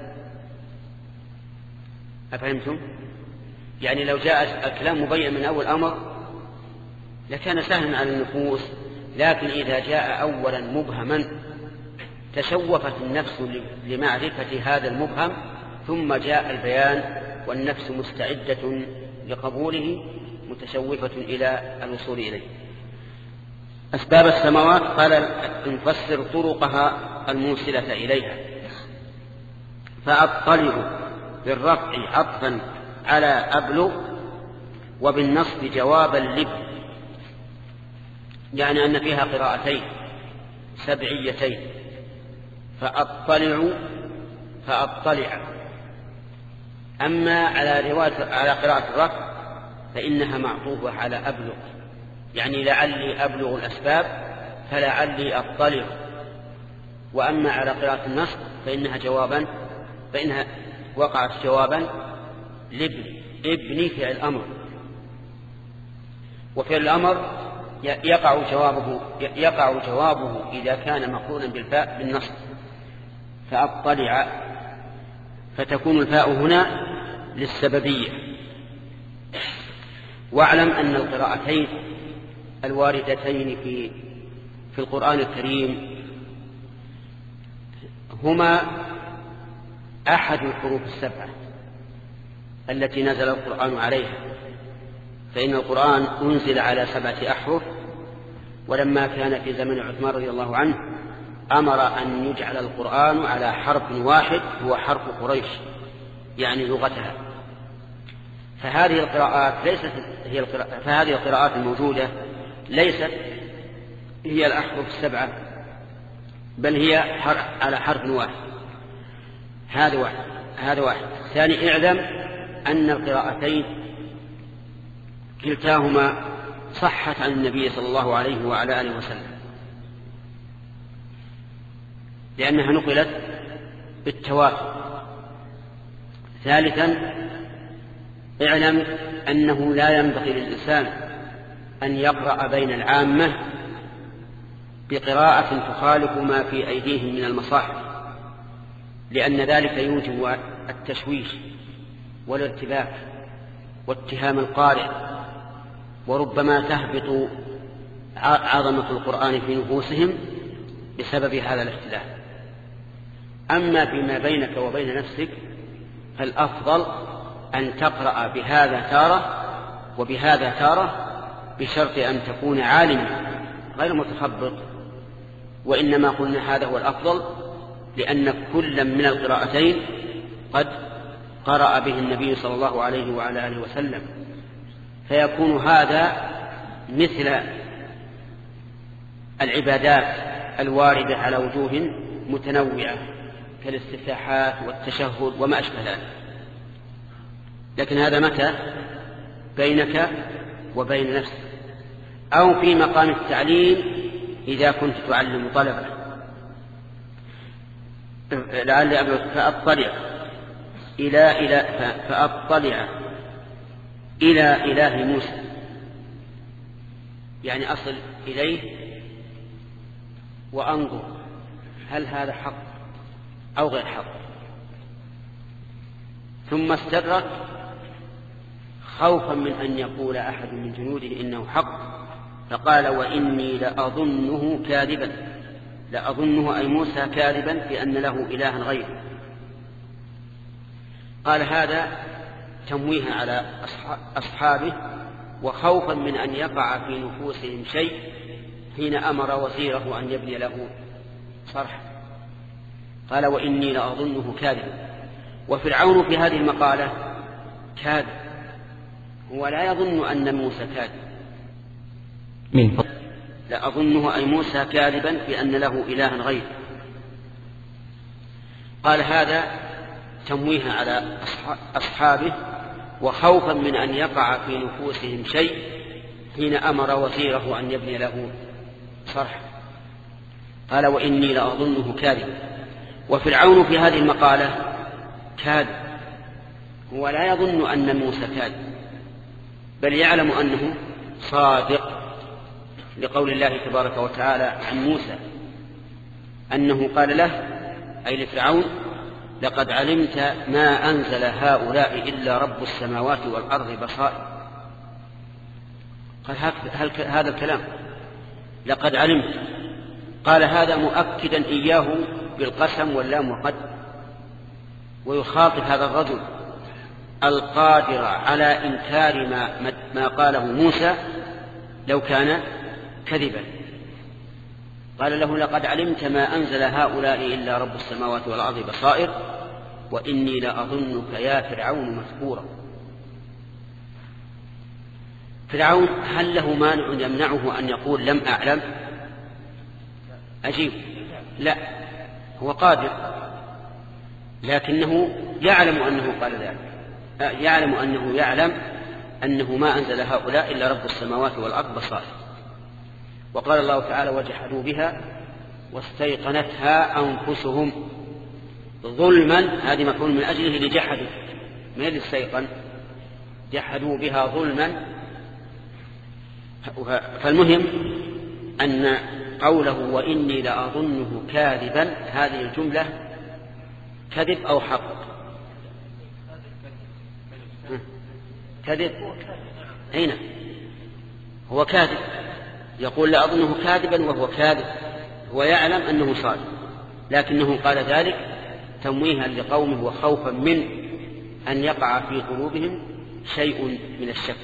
أفهمتم؟ يعني لو جاء الكلام مبين من أول أمر لكان سهلا على النفوس لكن إذا جاء أولا مبهما تشوفت النفس لمعرفة هذا المبهم ثم جاء البيان والنفس مستعدة لقبوله متشوفة إلى الوصول إليه. أسباب السماوات قال نفسر طرقها الموصلة إليها. فأطلع بالرفع عطفا على أبلغ وبالنصب جوابا لب يعني أن فيها قراءتين سبعيتين. فأطلع فأطلع. أما على رواية على قراءة الرفع فإنها معطوفة على أبلغ. يعني لعلي أبلغ الأسباب فلعلي أطلع. وأما على قراءة النصب فإنها جوابا فإنها وقعت جوابا لابن ابني فعل الأمر. وفعل الأمر يقع جوابه يقع جوابه إذا كان مقرونا بالفاء بالنصب فأطلع فتكون الفاء هنا للسببية. واعلم أن القراءتين الواردتين في في القرآن الكريم هما أحد الحروف السبعة التي نزل القرآن عليها. فإن القرآن أنزل على سبعة أحرف ولما كان في زمن عثمان رضي الله عنه أمر أن يجعل القرآن على حرف واحد هو حرف قريش يعني لغتها. فهذه القراءات ليست هي القراءات فهذه القراءات الموجودة ليست هي الأحرف السبعة بل هي على حرف واحد. هذا واحد هذا واحد. ثاني اعلم أن القراءتين كلتاهما صحت عن النبي صلى الله عليه وعلى آله وسلم. لأنها نقلت بالتواتر. ثالثا اعلم أنه لا ينبغي للإنسان أن يقرأ بين العامة بقراءة تخالف ما في أيديهم من المصاحف لأن ذلك يوجب التشويش والارتباك واتهام القارئ وربما تهبط عظمة القرآن في نفوسهم بسبب هذا الاختلاف. أما فيما بينك وبين نفسك فالأفضل أن تقرأ بهذا تارة وبهذا تارة بشرط أن تكون عالما غير متخبط وإنما قلنا هذا هو الأفضل لأن كلا من القراءتين قد قرأ به النبي صلى الله عليه وعلى آله وسلم. فيكون هذا مثل العبادات الواردة على وجوه متنوعة. كالاستفتاحات والتشهد وما أشبه ذلك. لكن هذا متى؟ بينك وبين نفسك. أو في مقام التعليم إذا كنت تعلم طلبة. لعل فأطلع إلى إلى فأطلع إلى إله موسى. يعني أصل إليه وأنظر هل هذا حق أو غير حق. ثم استدرك خوفا من أن يقول أحد من جنوده إنه حق فقال وإني لأظنه كاذبا لأظنه أي موسى كاذبا بأن له إلها غيره. قال هذا تمويه على أصحابه وخوفا من أن يقع في نفوسهم شيء حين أمر وزيره أن يبني له صرح. قال وإني لأظنه كاذبا وفرعون في هذه المقالة كاذب. هو لا يظن أن موسى كاذب. من لا أظنه أي موسى كاذبا بأن له إلها غيره. قال هذا تمويه على أصحابه وخوفا من أن يقع في نفوسهم شيء حين أمر وزيره أن يبني له صرح. قال وإني لأظنه كاذبا وفرعون في هذه المقالة كاذب هو لا يظن أن موسى كاذب بل يعلم أنه صادق لقول الله تبارك وتعالى عن موسى أنه قال له أي لفرعون لقد علمت ما أنزل هؤلاء إلا رب السماوات والأرض بصائر. قال هذا الكلام؟ لقد علمت. قال هذا مؤكدا إياه بالقسم واللام وقد ويخاطب هذا الرجل القادر على إنكار ما, ما قاله موسى لو كان كذبا. قال له لقد علمت ما أنزل هؤلاء إلا رب السماوات والأرض بصائر وإني لأظنك يا فرعون مذكورا فرعون هل له مانع يمنعه أن يقول لم أعلم؟ أجيب لا. هو قادر لكنه يعلم أنه قال ذلك. يعلم أنه يعلم أنه ما أنزل هؤلاء إلا رب السماوات والأرض بصائر. وقال الله تعالى وجحدوا بها واستيقنتها أنفسهم ظلما. هذه مفعول من أجله لجحدوا. من استيقن؟ جحدوا بها ظلما. فالمهم أن قوله وإني لأظنه كاذبا هذه الجملة كذب أو حق؟ كذب. أين؟ هو كاذب. يقول لا أظنه كاذبا وهو كاذب. هو يعلم أنه صادق. لكنه قال ذلك تمويها لقومه وخوفا من أن يقع في قلوبهم شيء من الشك.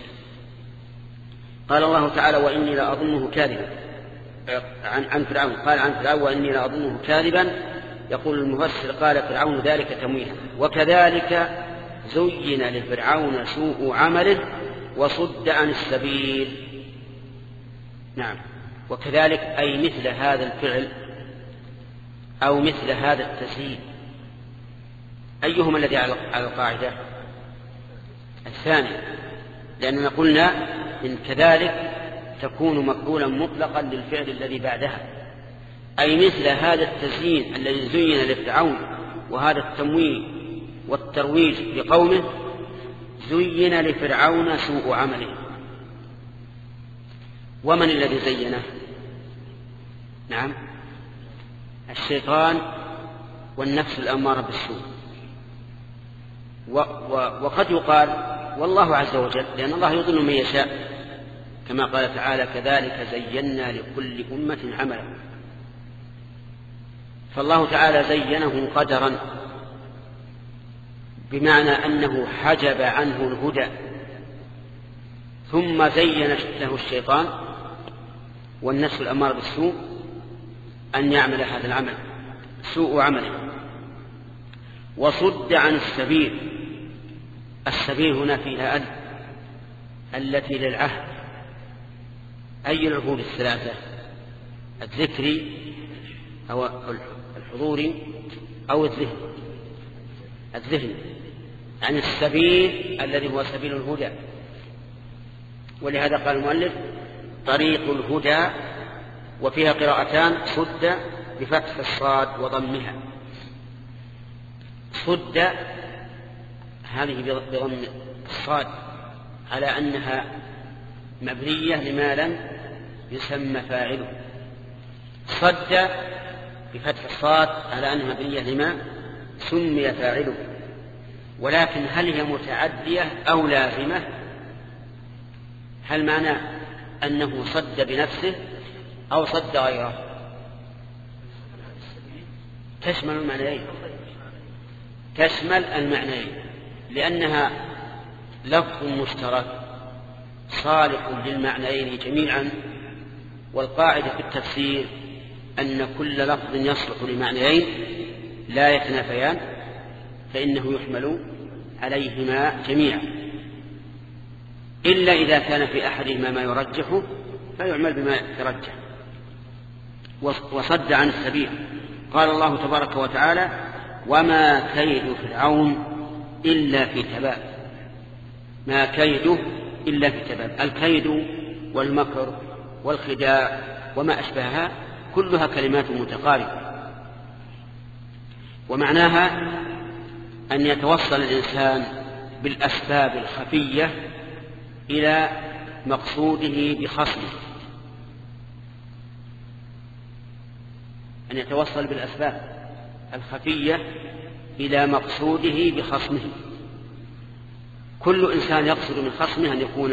قال الله تعالى وإني لأظنه كاذبا. عن عن فرعون. قال عن فرعون وإني لأظنه كاذبا. يقول المفسر قال فرعون ذلك تمويها وكذلك زين لفرعون سوء عمله وصد عن السبيل. نعم. وكذلك أي مثل هذا الفعل أو مثل هذا التسييد أيهما الذي على القاعدة؟ الثاني لأننا قلنا إن كذلك تكون مقبولا مطلقا للفعل الذي بعدها. أي مثل هذا التزيين الذي زين لفرعون وهذا التمويه والترويج لقومه زين لفرعون سوء عمله. ومن الذي زينه؟ نعم. الشيطان والنفس الأمارة بالسوء. و و وقد يقال والله عز وجل لأن الله يضل من يشاء كما قال تعالى كذلك زينا لكل أمة عملا. فالله تعالى زينه قدرا بمعنى أنه حجب عنه الهدى ثم زين له الشيطان والنفس الأمارة بالسوء أن يعمل هذا العمل سوء عمله. وصد عن السبيل السبيل هنا فيها أل التي للعهد. أي العهود الثلاثة؟ الذكري أو الحضوري أو الذهن. الذهن عن السبيل الذي هو سبيل الهدى. ولهذا قال المؤلف طريق الهدى وفيها قراءتان صد بفتح الصاد وضمها. صد هذه بضم الصاد على أنها مبنية لما لم يسمى فاعله. صد بفتح الصاد على أنها مبنية لما سمي فاعله. ولكن هل هي متعدية أو لازمة؟ هل معنى أنه صد بنفسه أو صد غيره؟ تشمل المعنيين. تشمل المعنيين لأنها لفظ مشترك. صالح للمعنيين جميعا والقاعدة في التفسير أن كل لفظ يصلح لمعنيين لا يتنافيان فإنه يحمل عليهما جميعا. إلا إذا كان في أحدهما ما يرجحه فيعمل بما يرجح. وصد عن السبيل. قال الله تبارك وتعالى وما كيد فرعون إلا في تباب ما كيده إلا في تباب الكيد والمكر والخداع وما أشبهها كلها كلمات متقاربة. ومعناها أن يتوصل الإنسان بالأسباب الخفية إلى مقصوده بخصمه. أن يتوصل بالأسباب الخفية إلى مقصوده بخصمه. كل إنسان يقصد من خصمه أن يكون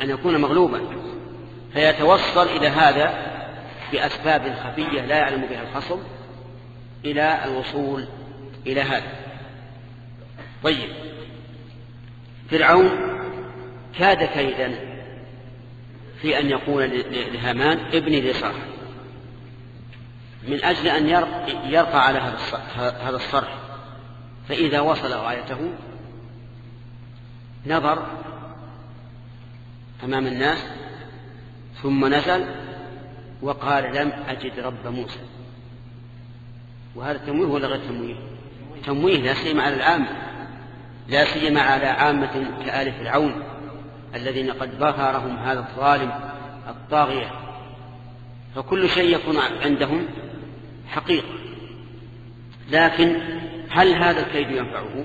أن يكون مغلوبا. فيتوصل إلى هذا بأسباب خفية لا يعلم بها الخصم إلى الوصول إلى هذا. طيب. فرعون كاد كيدا في أن يقول لهامان ابني لي صرح. من أجل أن يرقى على هذا الصرح. فإذا وصل غايته نظر أمام الناس ثم نزل وقال لم أجد رب موسى. وهذا تمويه ولا غير تمويه؟ تمويه لا سيما على العامة. لا سيما على عامة كآل فرعون الذين قد ظهرهم هذا الظالم الطاغية. فكل شيء يكون عندهم حقيقة. لكن هل هذا الكيد ينفعه؟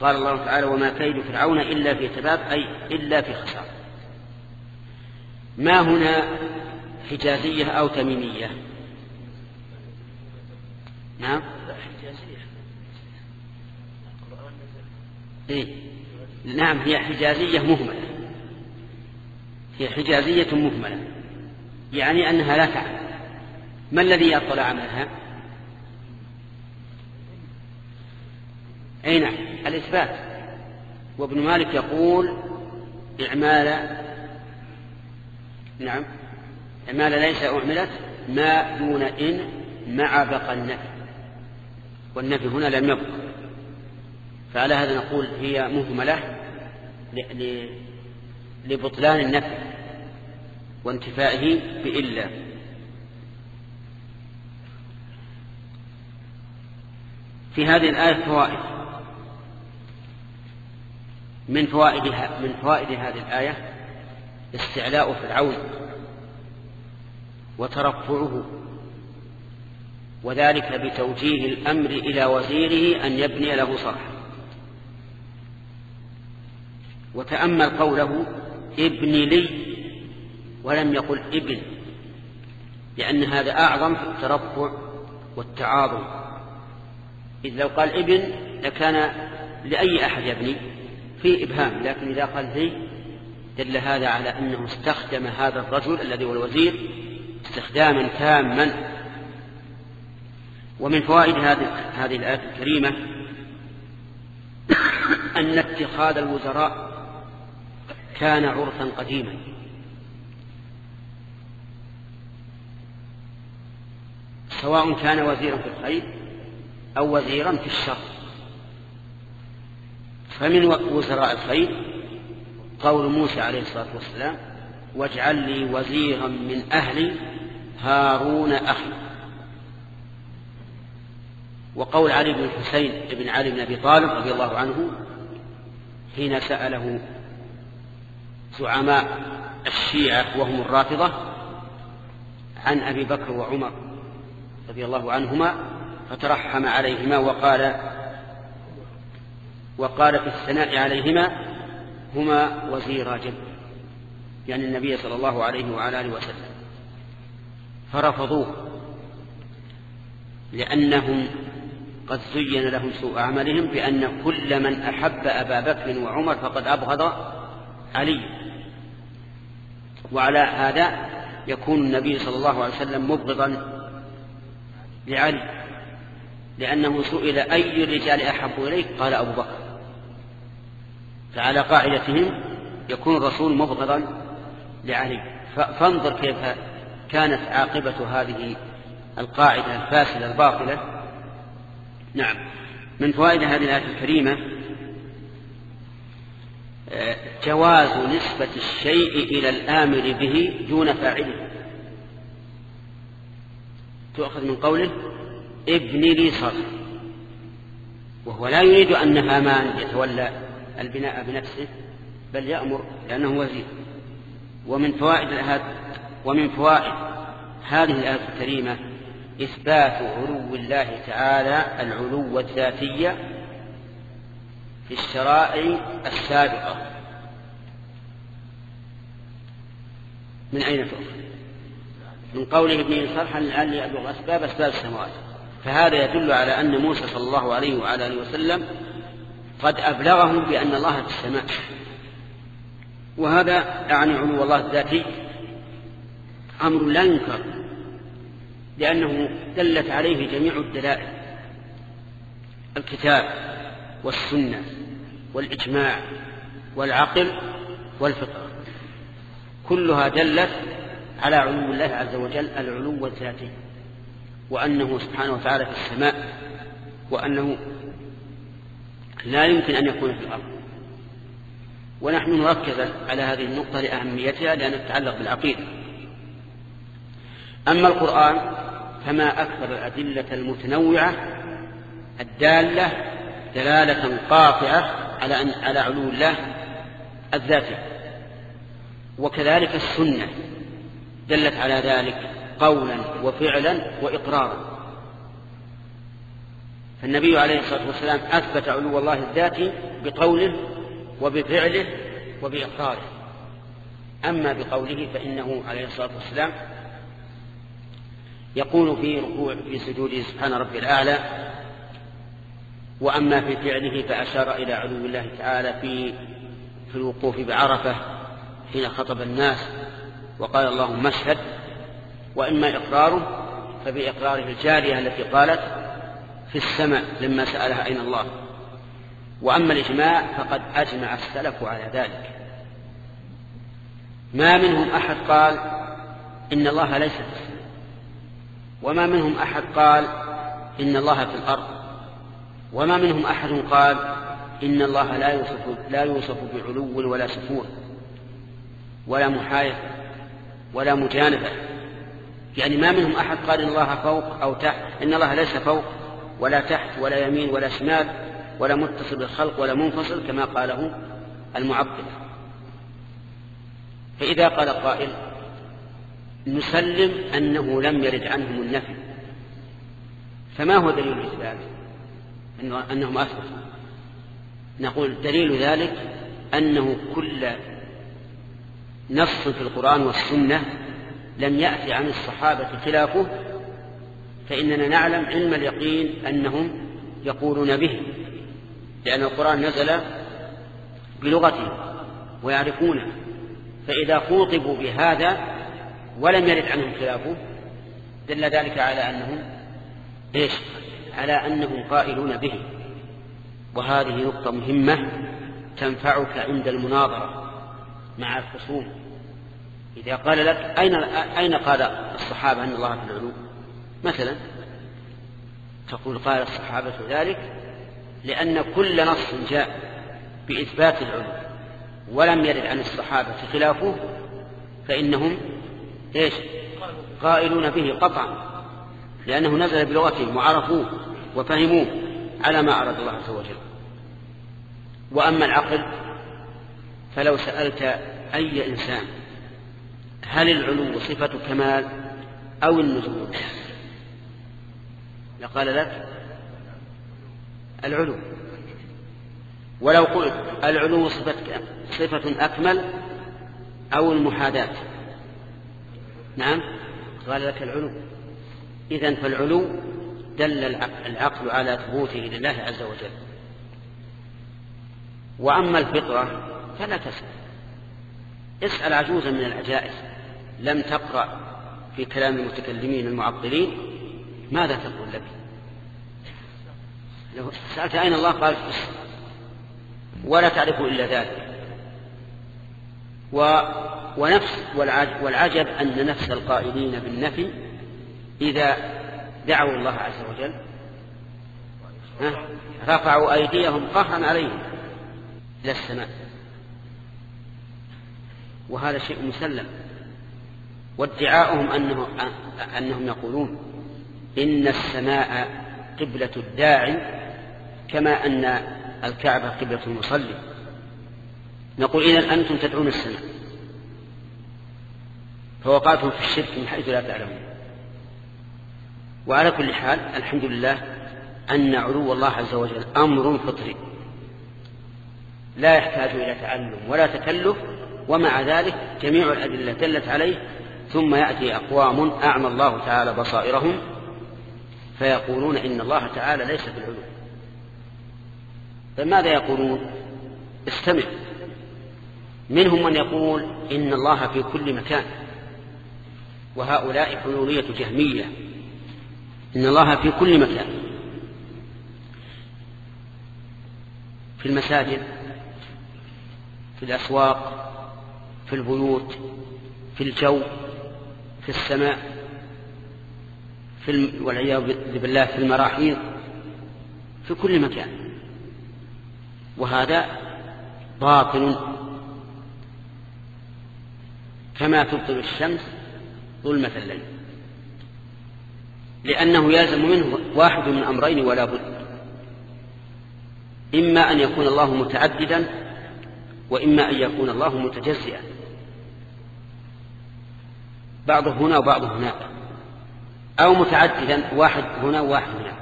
قال الله تعالى وما كيد فرعون إلا في تباب أي إلا في خسارة. ما هنا حجازية أو تميمية؟ نعم. إيه؟ نعم هي حجازية مهملة. هي حجازية مهملة. يعني أنها لا تعلم ما الذي يطلع عملها أي نعم. الإثبات. وابن مالك يقول إعمال نعم. إعمال ليس أعملت ما دون إن مع بقى النفي. والنفي هنا لم يبق. فعلى هذا نقول هي مهملة لبطلان النفي وانتفائه بإلا. في هذه الآية فوائد. من فوائدها من فوائد هذه الآية استعلاء فرعون وترفعه وذلك بتوجيه الأمر إلى وزيره أن يبني له صرحا. وتأمل قوله ابن لي ولم يقل ابن لأن هذا أعظم في الترفع والتعاظم. إذ لو قال ابن لكان لأي أحد يبني. في إبهام لكن إذا قال لي دل هذا على أنه استخدم هذا الرجل الذي هو الوزير استخداما تاما. ومن فوائد هذه الآية الكريمة أن اتخاذ الوزراء كان عرفا قديما. سواء كان وزيرا في الخير أو وزيرا في الشر. فمن وزراء الخير قول موسى عليه الصلاة والسلام واجعل لي وزيرا من أهلي هارون أخي. وقول علي بن الحسين بن علي بن أبي طالب رضي الله عنه حين سأله زعماء الشيعة وهم الرافضة عن أبي بكر وعمر رضي الله عنهما فترحم عليهما وقال وقال في الثناء عليهما هما وزيرا جد يعني النبي صلى الله عليه وعلى آله وسلم. فرفضوه لأنهم قد زين لهم سوء عملهم بأن كل من أحب أبا بكر وعمر فقد أبغض علي. وعلى هذا يكون النبي صلى الله عليه وسلم مبغضا لعلي لأنه سئل أي الرجال أحب إليك؟ قال أبو بكر. فعلى قاعدتهم يكون الرسول مبغضا لعلي فانظر كيف كانت عاقبة هذه القاعدة الفاسدة الباطلة. نعم. من فوائد هذه الآية الكريمة آه، جواز نسبة الشيء إلى الآمر به دون فاعله. تؤخذ من قوله ابن لي صرح وهو لا يريد أن هامان يتولى. البناء بنفسه بل يأمر لأنه وزير. ومن فوائد ومن فوائد هذه الآية الكريمة إثبات علو الله تعالى العلو الذاتي في الشرائع السابقة. من أين تؤخذ؟ من قوله ابن صرحا لعلي أبلغ أسباب أسباب السماوات. فهذا يدل على أن موسى صلى الله عليه وعلى آله وسلم قد أبلغهم بأن الله في السماء. وهذا يعني علو الله الذاتي أمر لا ينكر لأنه دلت عليه جميع الدلائل الكتاب والسنة والإجماع والعقل والفطرة كلها دلت على علو الله عز وجل العلو الذاتي وأنه سبحانه وتعالى في السماء وأنه لا يمكن أن يكون في الأرض. ونحن نركز على هذه النقطة لأهميتها لأنها تتعلق بالعقيدة. أما القرآن فما أكثر الأدلة المتنوعة الدالة دلالة قاطعة على أن على علو الله الذاتي. وكذلك السنة دلت على ذلك قولا وفعلا وإقرارا. فالنبي عليه الصلاة والسلام أثبت علو الله الذاتي بقوله وبفعله وبإقراره. أما بقوله فإنه عليه الصلاة والسلام يقول في ركوع في سجوده سبحان ربي الأعلى وأما في فعله فأشار إلى علو الله تعالى في في الوقوف بعرفة حين خطب الناس وقال اللهم اشهد وإما إقراره فبإقراره الجارية التي قالت في السماء لما سألها أين الله. وأما الإجماع فقد أجمع السلف على ذلك. ما منهم أحد قال إن الله ليس في السماء. وما منهم أحد قال إن الله في الأرض. وما منهم أحد قال إن الله لا يوصف, لا يوصف بعلو ولا سفور. ولا محاية ولا مجانبة. يعني ما منهم أحد قال إن الله فوق أو تحت إن الله ليس فوق. ولا تحت ولا يمين ولا شمال ولا متصل بالخلق ولا منفصل كما قاله المعطلة فإذا قال قائل نسلم أنه لم يرد عنهم النفي فما هو دليل الإثبات أنهم أثبتوا. نقول دليل ذلك أنه كل نص في القرآن والسنة لم يأتي عن الصحابة خلافه فإننا نعلم علم اليقين أنهم يقولون به لأن القرآن نزل بلغته ويعرفونه. فإذا خوطبوا بهذا ولم يرد عنهم خلافه دل ذلك على أنهم إيش؟ على أنهم قائلون به. وهذه نقطة مهمة تنفعك عند المناظرة مع الخصوم. إذا قال لك أين أين قال الصحابة أن الله في العلو؟ مثلا تقول قال الصحابة ذلك لأن كل نص جاء بإثبات العلو ولم يرد عن الصحابة خلافه فإنهم إيش؟ قائلون به قطعا لأنه نزل بلغتهم وعرفوه وفهموه على ما أراد الله عز وجل وأما العقل فلو سألت أي إنسان هل العلو صفة كمال أو النزول لقال لك العلو. ولو قلت العلو صفة, صفة أكمل أو المحاذاة نعم. قال لك العلو. إذا فالعلو دل العقل على ثبوته لله عز وجل. وأما الفطرة فلا تسأل. اسأل عجوزا من العجائز. لم تقرأ في كلام المتكلمين المعطلين ماذا تقول لك؟ لو سألت أين الله؟ قال ولا تعرف إلا ذلك. ونفس والعجب أن نفس القائلين بالنفي إذا دعوا الله عز وجل رفعوا أيديهم قهرا عليهم إلى السماء. وهذا شيء مسلم. وادعاؤهم أنه أنهم يقولون إن السماء قبلة الداعي كما أن الكعبة قبلة المصلي. نقول إذا أنتم تدعون السماء. فوقعتم في الشرك من حيث لا تعلمون. وعلى كل حال الحمد لله أن علو الله عز وجل أمر فطري. لا يحتاج إلى تعلم ولا تكلف ومع ذلك جميع الأدلة دلت عليه ثم يأتي أقوام أعمى الله تعالى بصائرهم فيقولون إن الله تعالى ليس في العلو فماذا يقولون؟ استمع. منهم من يقول إن الله في كل مكان. وهؤلاء حلولية جهمية. إن الله في كل مكان. في المساجد في الأسواق في البيوت في الجو في السماء. في والعياذ بالله في المراحيض في كل مكان. وهذا باطل. كما تبطل الشمس ظلمة الليل. لأنه يلزم منه واحد من أمرين ولا بد. إما أن يكون الله متعددا وإما أن يكون الله متجزئا. بعضه هنا وبعضه هناك. أو متعددا واحد هنا وواحد هناك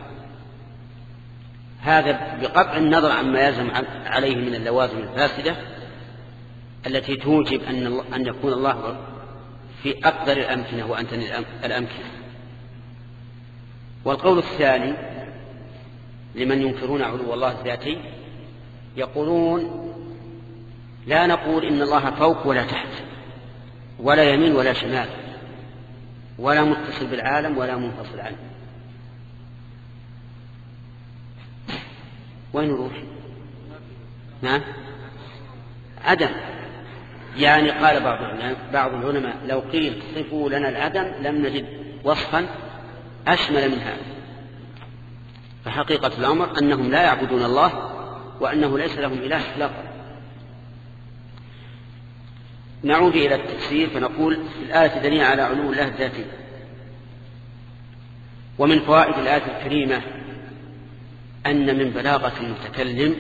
هذا بقطع النظر عما يلزم عليه من اللوازم الفاسدة التي توجب أن, أن يكون الله في أقدر الأمكنة وأنتن الأمكنة. والقول الثاني لمن ينكرون علو الله الذاتي يقولون لا نقول إن الله فوق ولا تحت ولا يمين ولا شمال. ولا متصل بالعالم ولا منفصل عنه. وين نروح نعم. عدم. يعني قال بعض بعض العلماء لو قيل صفوا لنا العدم لم نجد وصفا أشمل من هذا. فحقيقة الأمر أنهم لا يعبدون الله وأنه ليس لهم إله إطلاقا نعود إلى التفسير فنقول الآية دليل على علو الله الذاتي. ومن فوائد الآية الكريمة أن من بلاغة المتكلم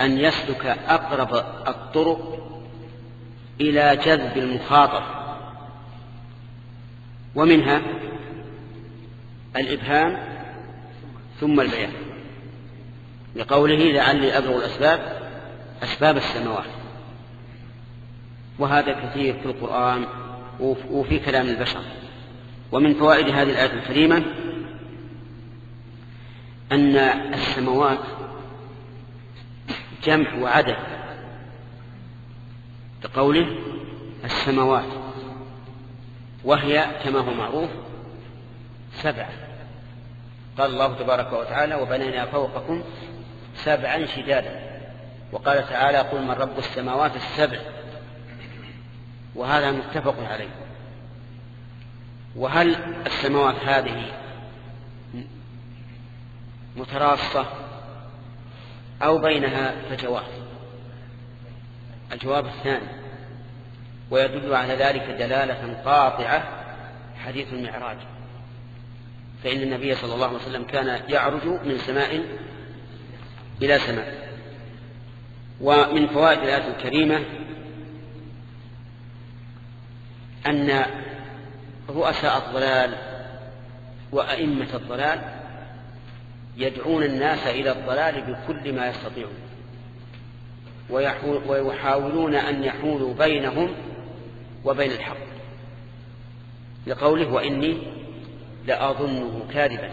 أن يسلك أقرب الطرق إلى جذب المخاطر. ومنها الإبهام ثم البيان. لقوله لعلي أبلغ الأسباب أسباب السماوات. وهذا كثير في القرآن وفي كلام البشر. ومن فوائد هذه الآية الكريمة أن السماوات جمع وعدد. بقوله السماوات. وهي كما هو معروف سبع. قال الله تبارك وتعالى وبنينا فوقكم سبعا شدادا وقال تعالى قل من رب السماوات السبع وهذا متفق عليه. وهل السماوات هذه متراصة أو بينها فجوات الجواب الثاني. ويدل على ذلك دلالة قاطعة حديث المعراج. فإن النبي صلى الله عليه وسلم كان يعرج من سماء إلى سماء. ومن فوائد الآية الكريمة أن رؤساء الضلال وأئمة الضلال يدعون الناس إلى الضلال بكل ما يستطيعون. ويحاولون أن يحولوا بينهم وبين الحق. لقوله وإني لأظنه كاذبا.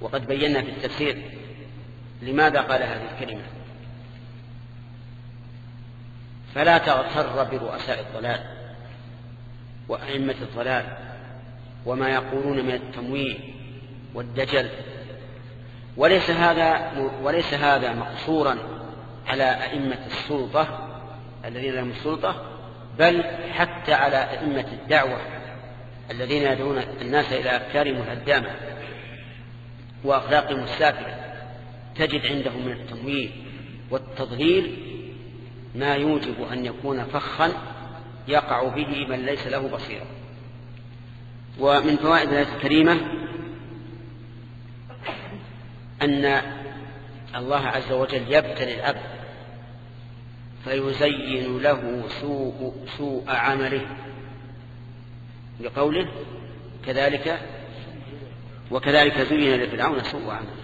وقد بينا في التفسير لماذا قال هذه الكلمة. فلا تغتر برؤساء الضلال. وأئمة الضلال وما يقولون من التمويه والدجل. وليس هذا وليس هذا مقصورا على أئمة السلطة الذين لهم السلطة بل حتى على أئمة الدعوة الذين يدعون الناس إلى أفكارهم الهدامة وأخلاقهم السافلة. تجد عندهم من التمويه والتضليل ما يوجب أن يكون فخا يقع به من ليس له بصيرة. ومن فوائد الآية الكريمة أن الله عز وجل يبتلي العبد فيزين له سوء, سوء عمله. لقوله كذلك وكذلك زين لفرعون سوء عمله.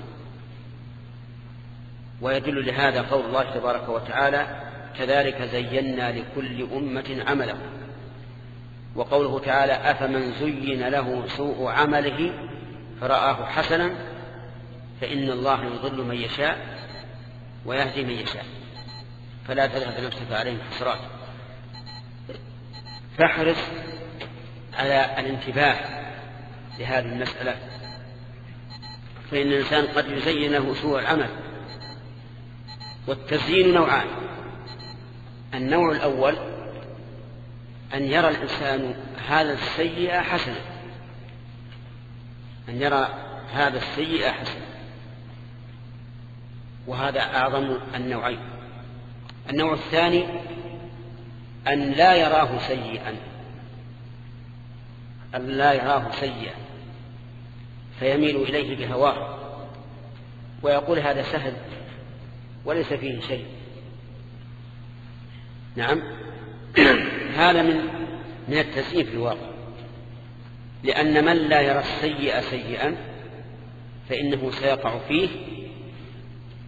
ويدل لهذا قول الله تبارك وتعالى كذلك زينا لكل أمة عمله. وقوله تعالى أفمن زين له سوء عمله فرآه حسنا فإن الله يضل من يشاء ويهدي من يشاء. فلا تذهب نفسك عليهم حسرات فاحرص على الانتباه لهذه المسألة. فإن الإنسان قد يزين له سوء العمل. والتزيين نوعان. النوع الأول أن يرى الإنسان هذا السيئة حسنا. أن يرى هذا السيئة حسنا. وهذا أعظم النوعين. النوع الثاني أن لا يراه سيئا. أن لا يراه سيئا. فيميل إليه بهواه. ويقول هذا سهل وليس فيه شيء. نعم. هذا من من التزييف في الواقع. لأن من لا يرى السيء سيئا فإنه سيقع فيه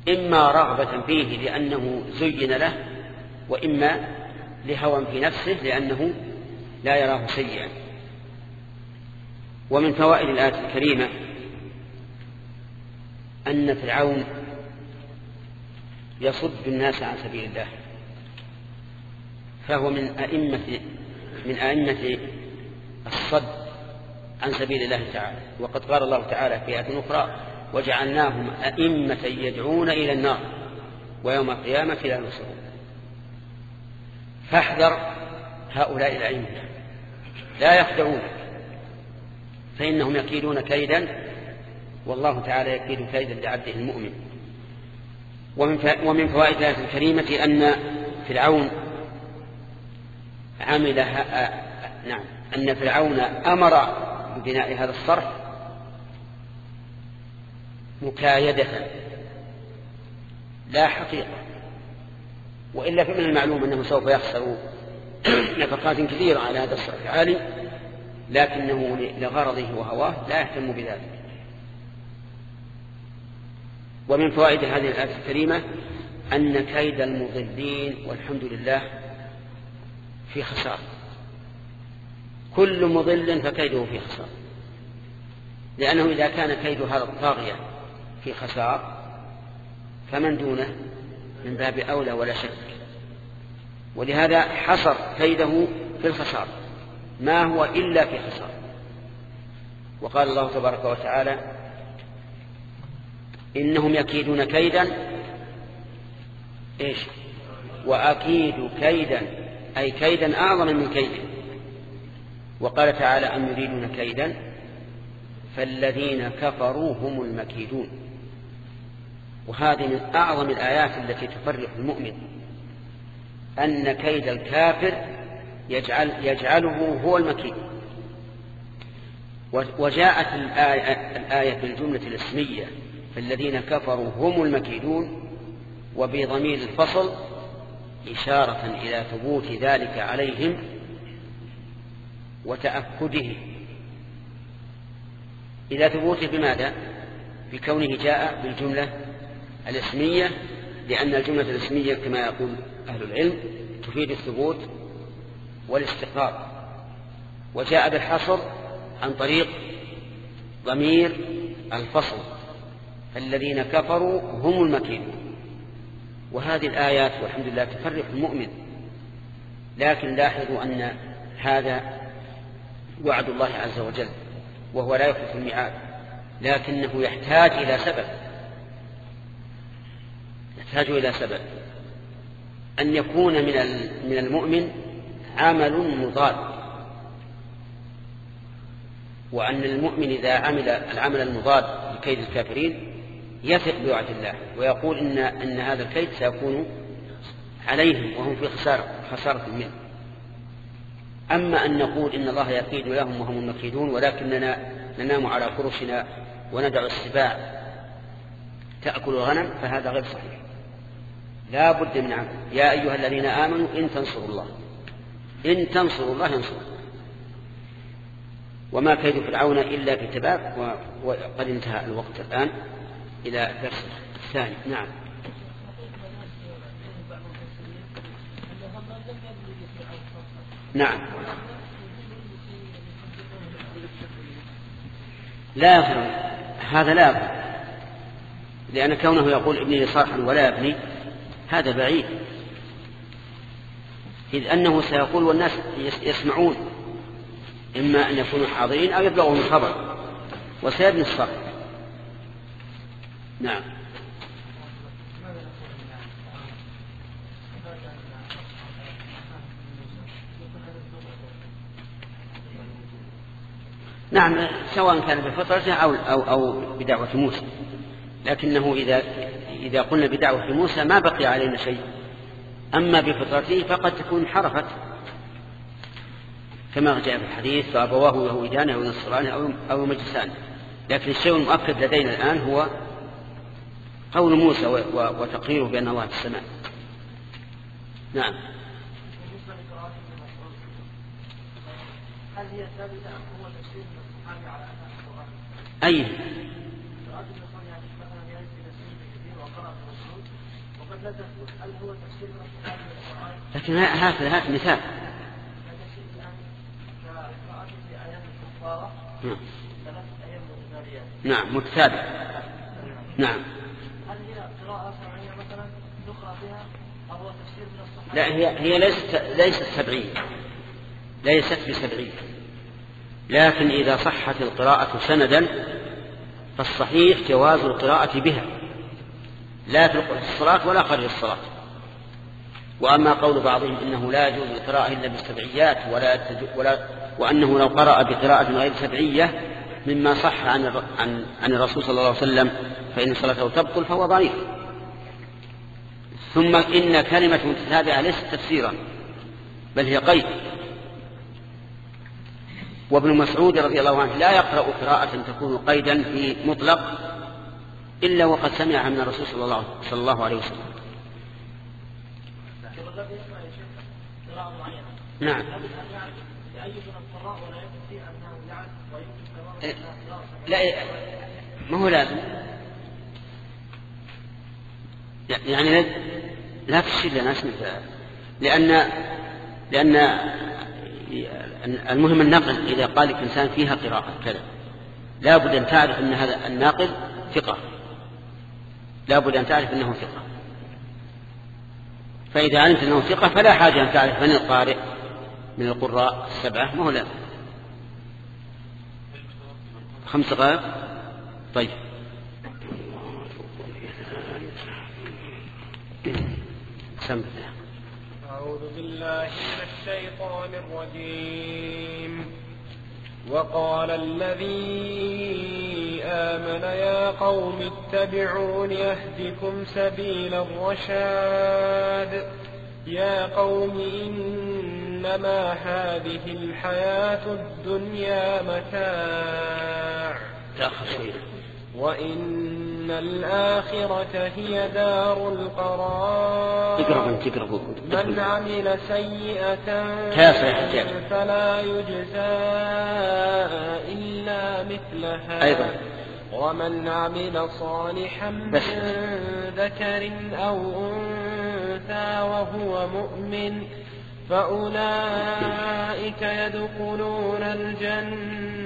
إما رغبة فيه لأنه زين له وإما لهوى في نفسه لأنه لا يراه سيئا. ومن فوائد الآية الكريمة أن فرعون يصد الناس عن سبيل الله. فهو من أئمة من أئمة الصد عن سبيل الله تعالى. وقد قال الله تعالى في آية أخرى وجعلناهم أئمة يدعون إلى النار ويوم القيامة لا ينصرون فاحذر هؤلاء الأئمة. لا يخدعونك فإنهم يكيدون كيدا. والله تعالى يكيد كيدا لعبده المؤمن. ومن فوائد الآية الكريمة أن فرعون عمل نعم. أن فرعون أمر ببناء هذا الصرح مكايدة. لا حقيقة. وإلا فمن المعلوم أنه سوف يخسر نفقات كثيرة على هذا الصرح العالي لكنه لغرضه وهواه لا يهتم بذلك. ومن فوائد هذه الآية الكريمة أن كيد المضلين والحمد لله في خسارة. كل مضل فكيده في خسارة. لأنه إذا كان كيد هذا الطاغية في خسار فمن دونه؟ من باب أولى ولا شك. ولهذا حصر كيده في الخسار ما هو إلا في خسار وقال الله تبارك وتعالى إنهم يكيدون كيدا إيش؟ وأكيد كيدا. أي كيدا أعظم من كيده وقال تعالى أم يريدون كيدا؟ فالذين كفروا هم المكيدون. وهذه من أعظم الآيات التي تفرح المؤمن. أن كيد الكافر يجعل يجعله هو المكيد. وجاءت الآية, الآية بالجملة الاسمية. فالذين كفروا هم المكيدون. وبضمير الفصل إشارة إلى ثبوت ذلك عليهم وتأكده. إلى ثبوته بماذا؟ بكونه جاء بالجملة الاسمية لأن الجملة الاسمية كما يقول أهل العلم تفيد الثبوت والاستقرار. وجاء بالحصر عن طريق ضمير الفصل. الذين كفروا هم المكيدون. وهذه الآيات والحمد لله تفرح المؤمن. لكن لاحظوا أن هذا وعد الله عز وجل وهو لا يخلف الميعاد لكنه يحتاج إلى سبب. يحتاج إلى سبب. أن يكون من من المؤمن عمل مضاد. وأن المؤمن إذا عمل العمل المضاد لكيد الكافرين يثق بوعد الله ويقول إن أن هذا الكيد سيكون عليهم وهم في خسارة خسارة منه. أما أن نقول إن الله يكيد لهم وهم المكيدون ولكننا ننام على فرشنا وندع السباع تأكل الغنم فهذا غير صحيح. لا بد من عمل. يا أيها الذين آمنوا إن تنصروا الله. إن تنصروا الله ينصركم وما كيد فرعون إلا في تباب وقد انتهى الوقت الآن. إلى الدرس الثاني. نعم. نعم. لا يفعل هذا لا يفعل لأن كونه يقول ابني صرحا ولا يبني هذا بعيد. إذ أنه سيقول والناس يسمعون. إما أن يكونوا حاضرين أو يبلغهم الخبر. وسيبني الصرح نعم. نعم سواء كان بفطرته أو, أو, أو بدعوة موسى. لكنه إذا إذا قلنا بدعوة موسى ما بقي علينا شيء. أما بفطرته فقد تكون حرفت. كما جاء في الحديث فأبواه يهودان أو ينصران أو, أو مجلسان لكن الشيء المؤكد لدينا الآن هو قول موسى وتقريره بأن الله في السماء. نعم؟ أي؟ لكن هكذا هات مثال. نعم. نعم متتابع. نعم هل هي قراءة سمعية مثلا نقرأ بها أو هو تفسير من الصحابة؟ لا هي هي ليست ليست سبعية ليست بسبعية لكن إذا صحت القراءة سندا فالصحيح جواز القراءة بها. لا في الصلاة ولا خارج الصلاة. وأما قول بعضهم إنه لا يجوز القراءة إلا بالسبعيات ولا, ولا وأنه لو قرأ بقراءة غير سبعية مما صح عن عن الرسول صلى الله عليه وسلم فإن صلاته تبطل فهو ضعيف. ثم إن كلمة متتابعة ليست تفسيرا بل هي قيد. وابن مسعود رضي الله عنه لا يقرأ قراءة تكون قيدا في مطلق إلا وقد سمعها من الرسول صلى الله, صلى الله عليه وسلم. نعم. لا ما هو لازم؟ يعني لا تشير لنا اسم لأن لأن المهم النقل إذا قال لك إنسان فيها قراءة كذا. لا بد أن تعرف أن هذا الناقل ثقة. لا بد أن تعرف أنه ثقة. فإذا علمت أنه ثقة فلا حاجة أن تعرف من القارئ من القراء السبعة ما هو خمس دقائق طيب. سم أعوذ بالله من الشيطان الرجيم. وقال الذي آمن يا قوم اتبعون يهدكم سبيل الرشاد. يا قوم إنما هذه الحياة الدنيا متاع. وإن الآخرة هي دار القرار. من عمل سيئة فلا يجزى إلا مثلها. أيضا. ومن عمل صالحا من ذكر أو أنثى وهو مؤمن فأولئك يدخلون الجنة.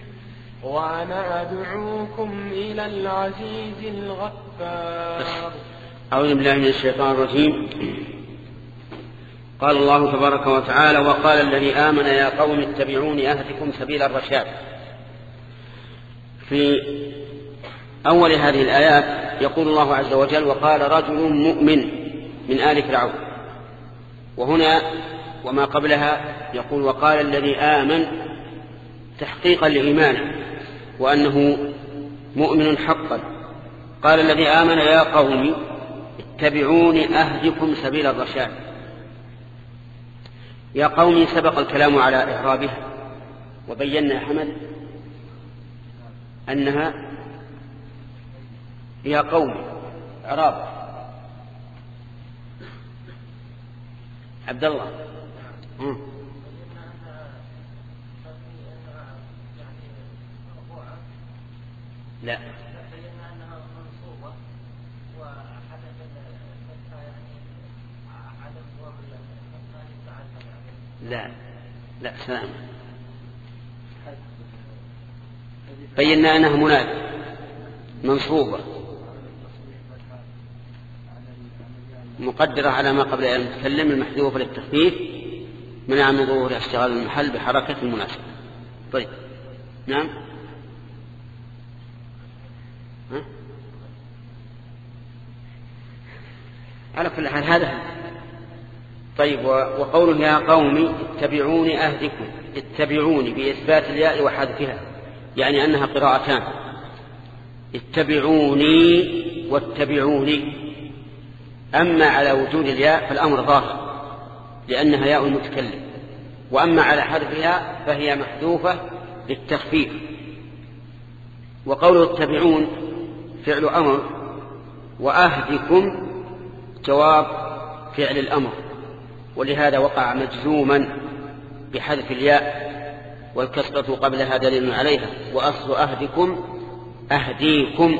وأنا أدعوكم إلى العزيز الغفار. أعوذ بالله من الشيطان الرجيم. قال الله تبارك وتعالى وقال الذي آمن يا قوم اتبعوني أهدكم سبيل الرشاد. في أول هذه الآيات يقول الله عز وجل وقال رجل مؤمن من آل فرعون. وهنا وما قبلها يقول وقال الذي آمن تحقيقا لإيمانه. وأنه مؤمن حقا. قال الذي آمن يا قوم اتبعون أهدكم سبيل الرشاد. يا قوم سبق الكلام على إعرابها وبينا حمد أنها يا قوم إعراب. عبد الله. لا. لا. لا سلام. بينا أنها منادى منصوبة. مقدرة على ما قبل المتكلم المحذوف للتخفيف منع من ظهور اشتغال المحل بحركة المناسبة طيب. نعم. على كل حال هذا طيب وقوله يا قوم اتبعوني أهدكم. اتبعوني بإثبات الياء وحذفها يعني أنها قراءتان. اتبعوني واتبعوني. أما على وجود الياء فالأمر ظاهر لأنها ياء المتكلم وأما على حذفها فهي محذوفة للتخفيف. وقوله اتبعون فعل أمر وأهدكم جواب فعل الأمر. ولهذا وقع مجزوما بحذف الياء والكسرة قبلها دليل عليها. وأصل أهدكم أهديكم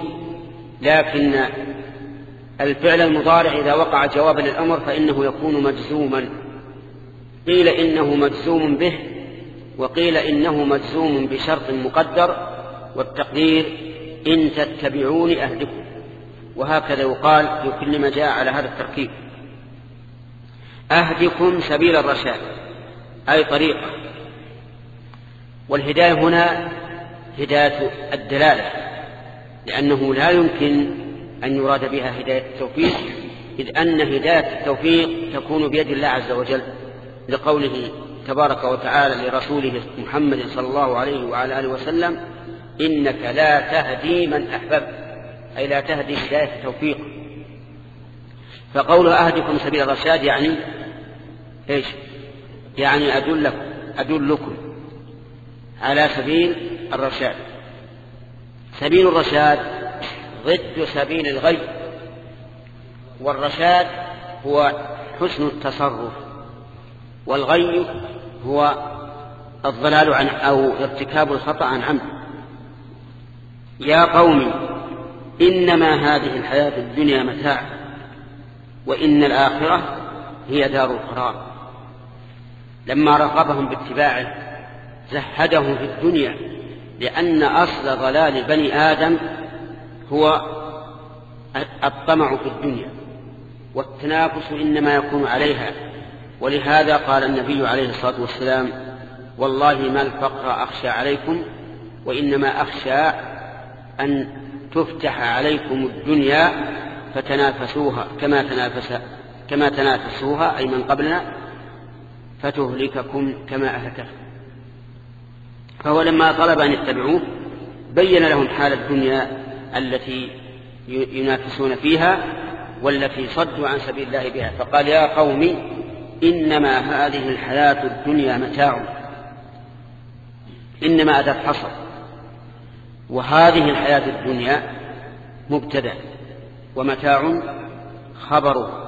لكن الفعل المضارع إذا وقع جوابا للأمر فإنه يكون مجزوما. قيل إنه مجزوم به وقيل إنه مجزوم بشرط مقدر والتقدير إن تتبعون أهدكم. وهكذا يقال في كل ما جاء على هذا التركيب. أهدكم سبيل الرشاد أي طريقة. والهداية هنا هداية الدلالة لأنه لا يمكن أن يراد بها هداية التوفيق إذ أن هداية التوفيق تكون بيد الله عز وجل لقوله تبارك وتعالى لرسوله محمد صلى الله عليه وعلى آله وسلم إنك لا تهدي من أحببت أي لا تهدي هداية التوفيق فقول أهدكم سبيل الرشاد يعني إيش؟ يعني أدلكم أدلكم على سبيل الرشاد. سبيل الرشاد ضد سبيل الغي والرشاد هو حسن التصرف والغي هو الضلال عن أو ارتكاب الخطأ عن عمد. يا قوم إنما هذه الحياة الدنيا متاع وإن الآخرة هي دار القرار. لما رغبهم باتباعه زهدهم في الدنيا لأن أصل ضلال بني آدم هو الطمع في الدنيا والتنافس إنما يكون عليها. ولهذا قال النبي عليه الصلاة والسلام والله ما الفقر أخشى عليكم وإنما أخشى أن تفتح عليكم الدنيا فتنافسوها كما تنافس كما تنافسوها أي من قبلنا فتهلككم كما أهلكتكم فهو لما طلب أن يتبعوه بين لهم حال الدنيا التي ينافسون فيها والتي صدوا عن سبيل الله بها. فقال يا قوم إنما هذه الحياة الدنيا متاع. إنما أداة حصر وهذه الحياة الدنيا مبتدأ ومتاع خبره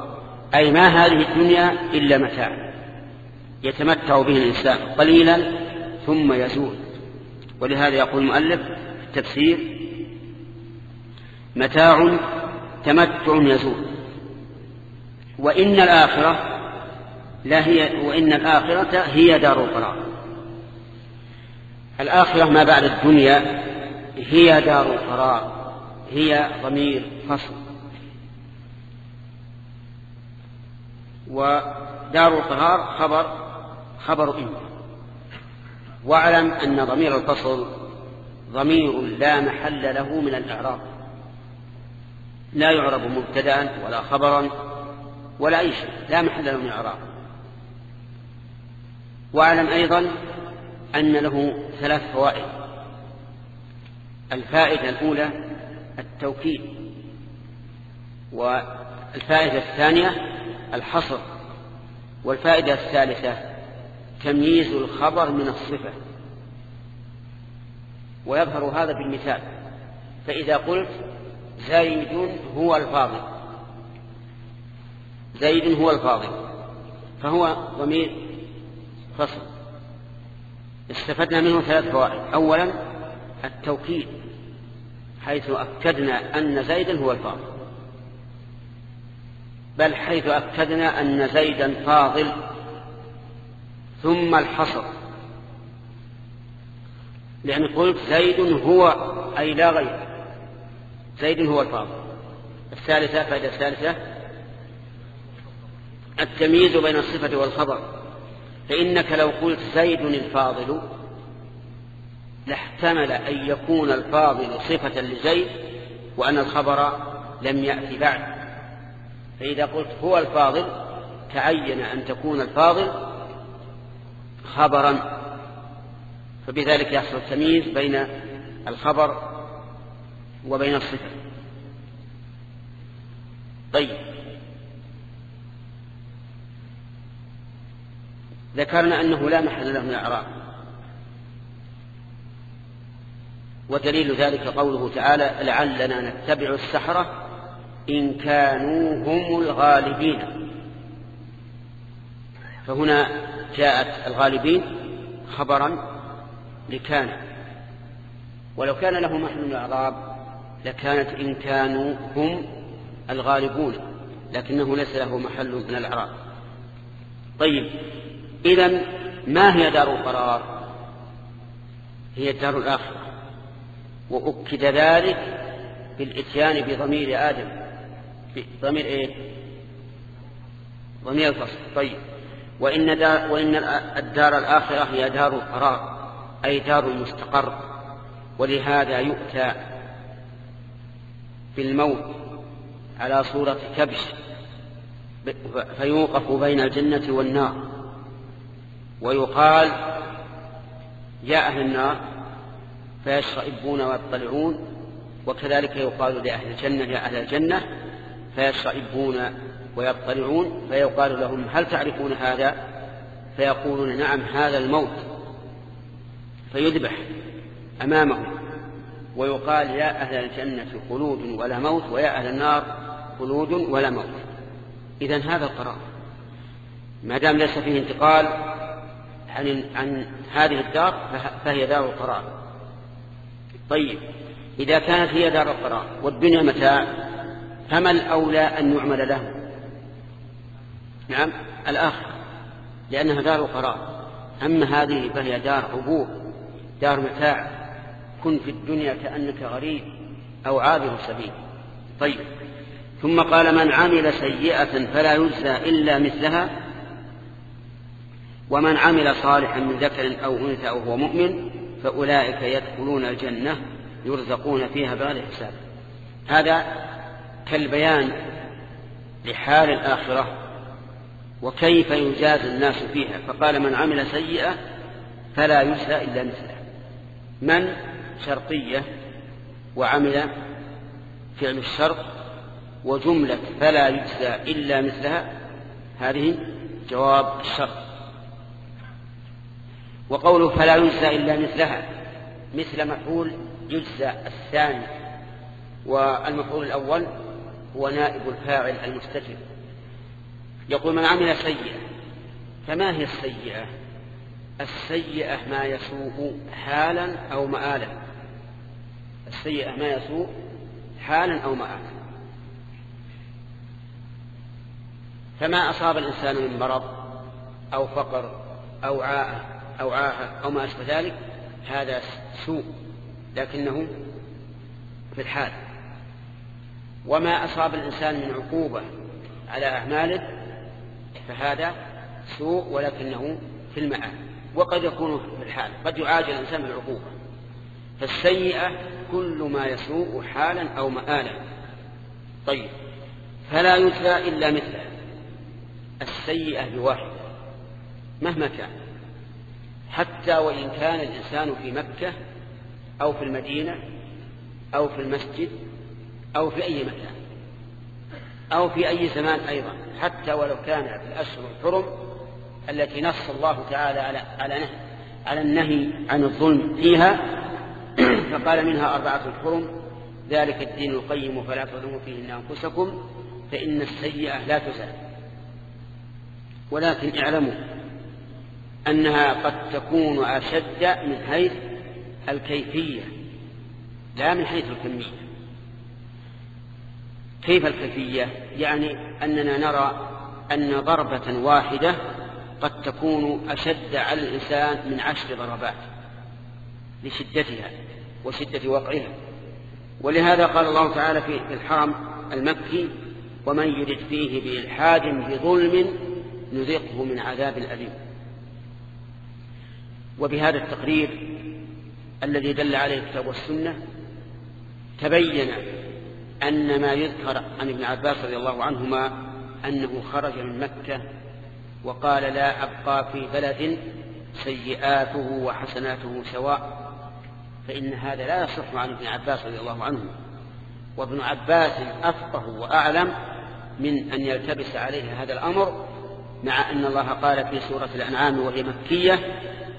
أي ما هذه الدنيا إلا متاع يتمتع به الإنسان قليلا ثم يزول. ولهذا يقول المؤلف في التفسير متاع تمتع يزول. وإن الآخرة لا هي وإن الآخرة هي دار القرار. الآخرة ما بعد الدنيا هي دار القرار هي ضمير فصل. ودار القرار خبر خبر إن. واعلم أن ضمير الفصل ضمير لا محل له من الإعراب. لا يعرب مبتدأ ولا خبرا ولا أي شيء لا محل له من الإعراب. واعلم أيضا أن له ثلاث فوائد. الفائدة الأولى التوكيد والفائدة الثانية الحصر والفائدة الثالثة تمييز الخبر من الصفة. ويظهر هذا بالمثال. فإذا قلت زيد هو الفاضل زيد هو الفاضل فهو ضمير فصل. استفدنا منه ثلاث فوائد. أولا التوكيد حيث أكدنا أن زيدا هو الفاضل. بل حيث أكدنا أن زيدا فاضل ثم الحصر. لأن قلت زيد هو أي لا غير زيد هو الفاضل. الثالثة فائدة الثالثة التمييز بين الصفة والخبر. فإنك لو قلت زيد الفاضل لاحتمل أن يكون الفاضل صفة لزيد وأن الخبر لم يأتي بعد. فإذا قلت هو الفاضل تعين أن تكون الفاضل خبرا. فبذلك يحصل التمييز بين الخبر وبين الصفة. طيب. ذكرنا أنه لا محل له من الإعراب. ودليل ذلك قوله تعالى لعلنا نتبع السحرة إن كانوا هم الغالبين. فهنا جاءت الغالبين خبرا لكان. ولو كان له محل من الإعراب لكانت إن كانوا هم الغالبون لكنه ليس له محل من الإعراب طيب إذا ما هي دار القرار؟ هي الدار الآخرة. وأكد ذلك بالإتيان بضمير آدم. ضمير إيه؟ ضمير الفصل. طيب. وإن, دار وإن الدار الآخرة هي دار القرار أي دار المستقر ولهذا يؤتى بالموت على صورة كبش فيوقف بين الجنة والنار. ويقال يا أهل النار فيشرئبون ويطلعون وكذلك يقال لأهل الجنة يا أهل الجنة فيشرئبون ويطلعون فيقال لهم هل تعرفون هذا؟ فيقولون نعم هذا الموت. فيذبح أمامهم ويقال يا أهل الجنة خلود ولا موت ويا أهل النار خلود ولا موت. إذا هذا القرار. ما دام ليس فيه انتقال عن, عن هذه الدار فهي دار القرار. طيب. إذا كانت هي دار القرار والدنيا متاع فما الأولى أن يعمل له؟ نعم الآخر لأنها دار القرار. أما هذه فهي دار عبور دار متاع. كن في الدنيا كأنك غريب أو عابر سبيل. طيب. ثم قال من عمل سيئة فلا يجزى إلا مثلها. ومن عمل صالحا من ذكر أو أنثى أو هو مؤمن فأولئك يدخلون الجنة يرزقون فيها بغير حساب هذا كالبيان لحال الآخرة وكيف يجازى الناس فيها. فقال من عمل سيئة فلا يجزى إلا مثلها. من شرطية وعمل فعل الشرط وجملة فلا يجزى إلا مثلها هذه جواب الشرط. وقوله فلا يجزى إلا مثلها مثل مفعول يجزى الثاني والمفعول الأول هو نائب الفاعل المستتر. يقول من عمل سيئة فما هي السيئة؟ السيئة ما يسوء حالا أو مآلا. السيئة ما يسوء حالا أو مآلا. فما أصاب الإنسان من مرض أو فقر أو عاءة أو عاهة أو ما أشبه ذلك هذا سوء لكنه في الحال. وما أصاب الإنسان من عقوبة على أعماله فهذا سوء ولكنه في المآل وقد يكون في الحال قد يعاجل الإنسان بالعقوبة فالسيئة كل ما يسوء حالا أو مآلا. طيب فلا يجزى إلا مثله. السيئة بواحدة مهما كان. حتى وإن كان الإنسان في مكة أو في المدينة أو في المسجد أو في أي مكان أو في أي زمان أيضا حتى ولو كان في الأشهر الحرم التي نص الله تعالى على على على النهي عن الظلم فيها فقال منها أربعة حرم ذلك الدين القيم فلا تظلموا فيهن أنفسكم فإن السيئة لا تزال. ولكن اعلموا أنها قد تكون أشد من حيث الكيفية لا من حيث الكمية. كيف الكيفية؟ يعني أننا نرى أن ضربة واحدة قد تكون أشد على الإنسان من عشر ضربات لشدتها وشدة وقعها. ولهذا قال الله تعالى في الحرم المكي ومن يرد فيه بإلحاد بظلم نذقه من عذاب أليم. وبهذا التقرير الذي دل عليه الكتاب والسنة تبين أن ما يذكر عن ابن عباس رضي الله عنهما أنه خرج من مكة وقال لا أبقى في بلد سيئاته وحسناته سواء فإن هذا لا يصح عن ابن عباس رضي الله عنه. وابن عباس أفقه وأعلم من أن يلتبس عليه هذا الأمر مع أن الله قال في سورة الأنعام وهي مكية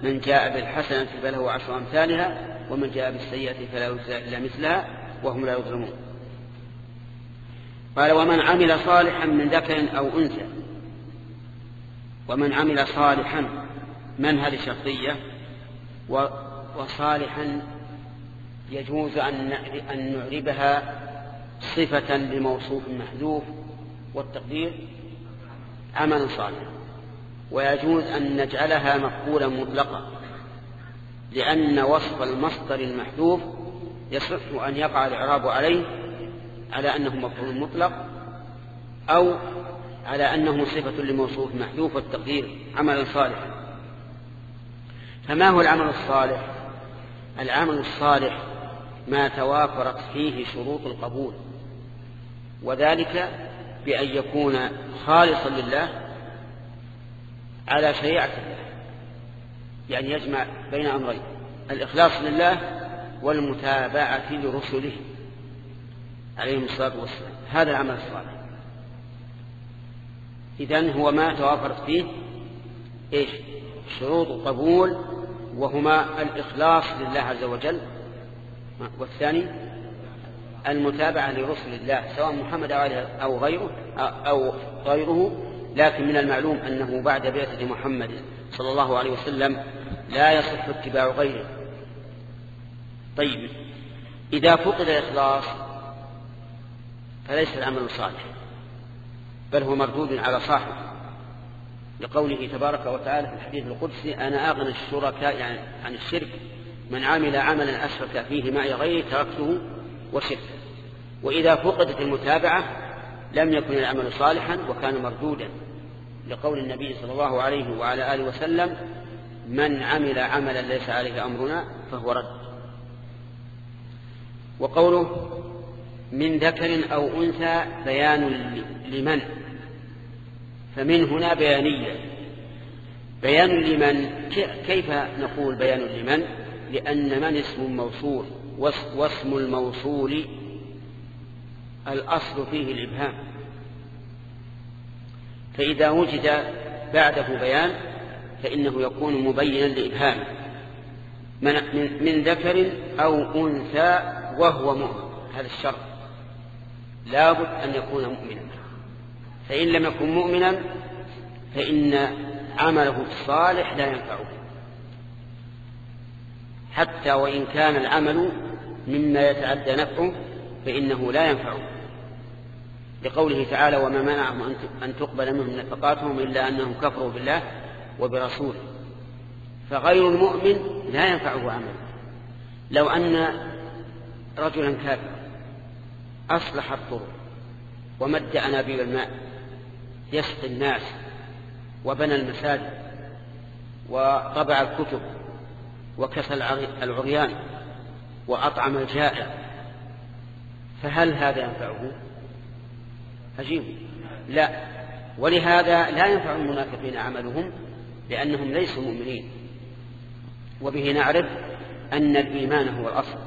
من جاء بالحسنة فله عشر أمثالها ومن جاء بالسيئة فلا يجزى إلا مثلها وهم لا يظلمون. قال ومن عمل صالحا من ذكر أو أنثى. ومن عمل صالحا من هذه شرطية وصالحا يجوز أن نعربها صفة لموصوف محذوف والتقدير عمل صالح. ويجوز أن نجعلها مفعولا مطلقا لأن وصف المصدر المحذوف يصح أن يقع الإعراب عليه على أنه مفعول مطلق أو على أنه صفة لموصوف محذوف والتقدير عملا صالحا. فما هو العمل الصالح؟ العمل الصالح ما توافرت فيه شروط القبول وذلك بأن يكون خالصا لله على شريعة الله. يعني يجمع بين أمرين الإخلاص لله والمتابعة لرسله عليهم الصلاة والسلام. هذا العمل الصالح. إذن هو ما توافرت فيه إيش؟ شروط قبول وهما الإخلاص لله عز وجل. والثاني المتابعة لرسل الله سواء محمد أو غيره أو غيره لكن من المعلوم أنه بعد بعثة محمد صلى الله عليه وسلم لا يصح اتباع غيره. طيب إذا فقد الإخلاص فليس العمل صالح بل هو مردود على صاحبه. لقوله تبارك وتعالى في الحديث القدسي أنا أغنى الشركاء يعني عن الشرك من عمل عملا أشرك فيه معي غيري تركته وشركه. وإذا فقدت المتابعة لم يكن العمل صالحا وكان مردودا. لقول النبي صلى الله عليه وعلى آله وسلم من عمل عملا ليس عليه أمرنا فهو رد. وقوله من ذكر أو أنثى بيان لمن. فمن هنا بيانية. بيان لمن كيف نقول بيان لمن؟ لأن من اسم موصول واسم الموصول الأصل فيه الإبهام. فإذا وجد بعده بيان فإنه يكون مبينا لإبهامه من, من ذكر أو أنثى وهو مؤمن. هذا الشرط. لابد أن يكون مؤمنا. فإن لم يكن مؤمنا فإن عمله الصالح لا ينفعه. حتى وإن كان العمل مما يتعدى نفعه فإنه لا ينفعه. لقوله تعالى وما منعهم أن تقبل منهم نفقاتهم إلا أنهم كفروا بالله وبرسوله. فغير المؤمن لا ينفعه عمله لو أن رجلا كافرا أصلح الطرق ومد أنابيب الماء يسقي الناس وبنى المساجد وطبع الكتب وكسى العريان وأطعم الجائع فهل هذا ينفعه؟ عجيب. لا. ولهذا لا ينفع المنافقين عملهم لأنهم ليسوا مؤمنين. وبه نعرف أن الإيمان هو الأصل.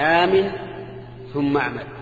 آمن ثم اعمل.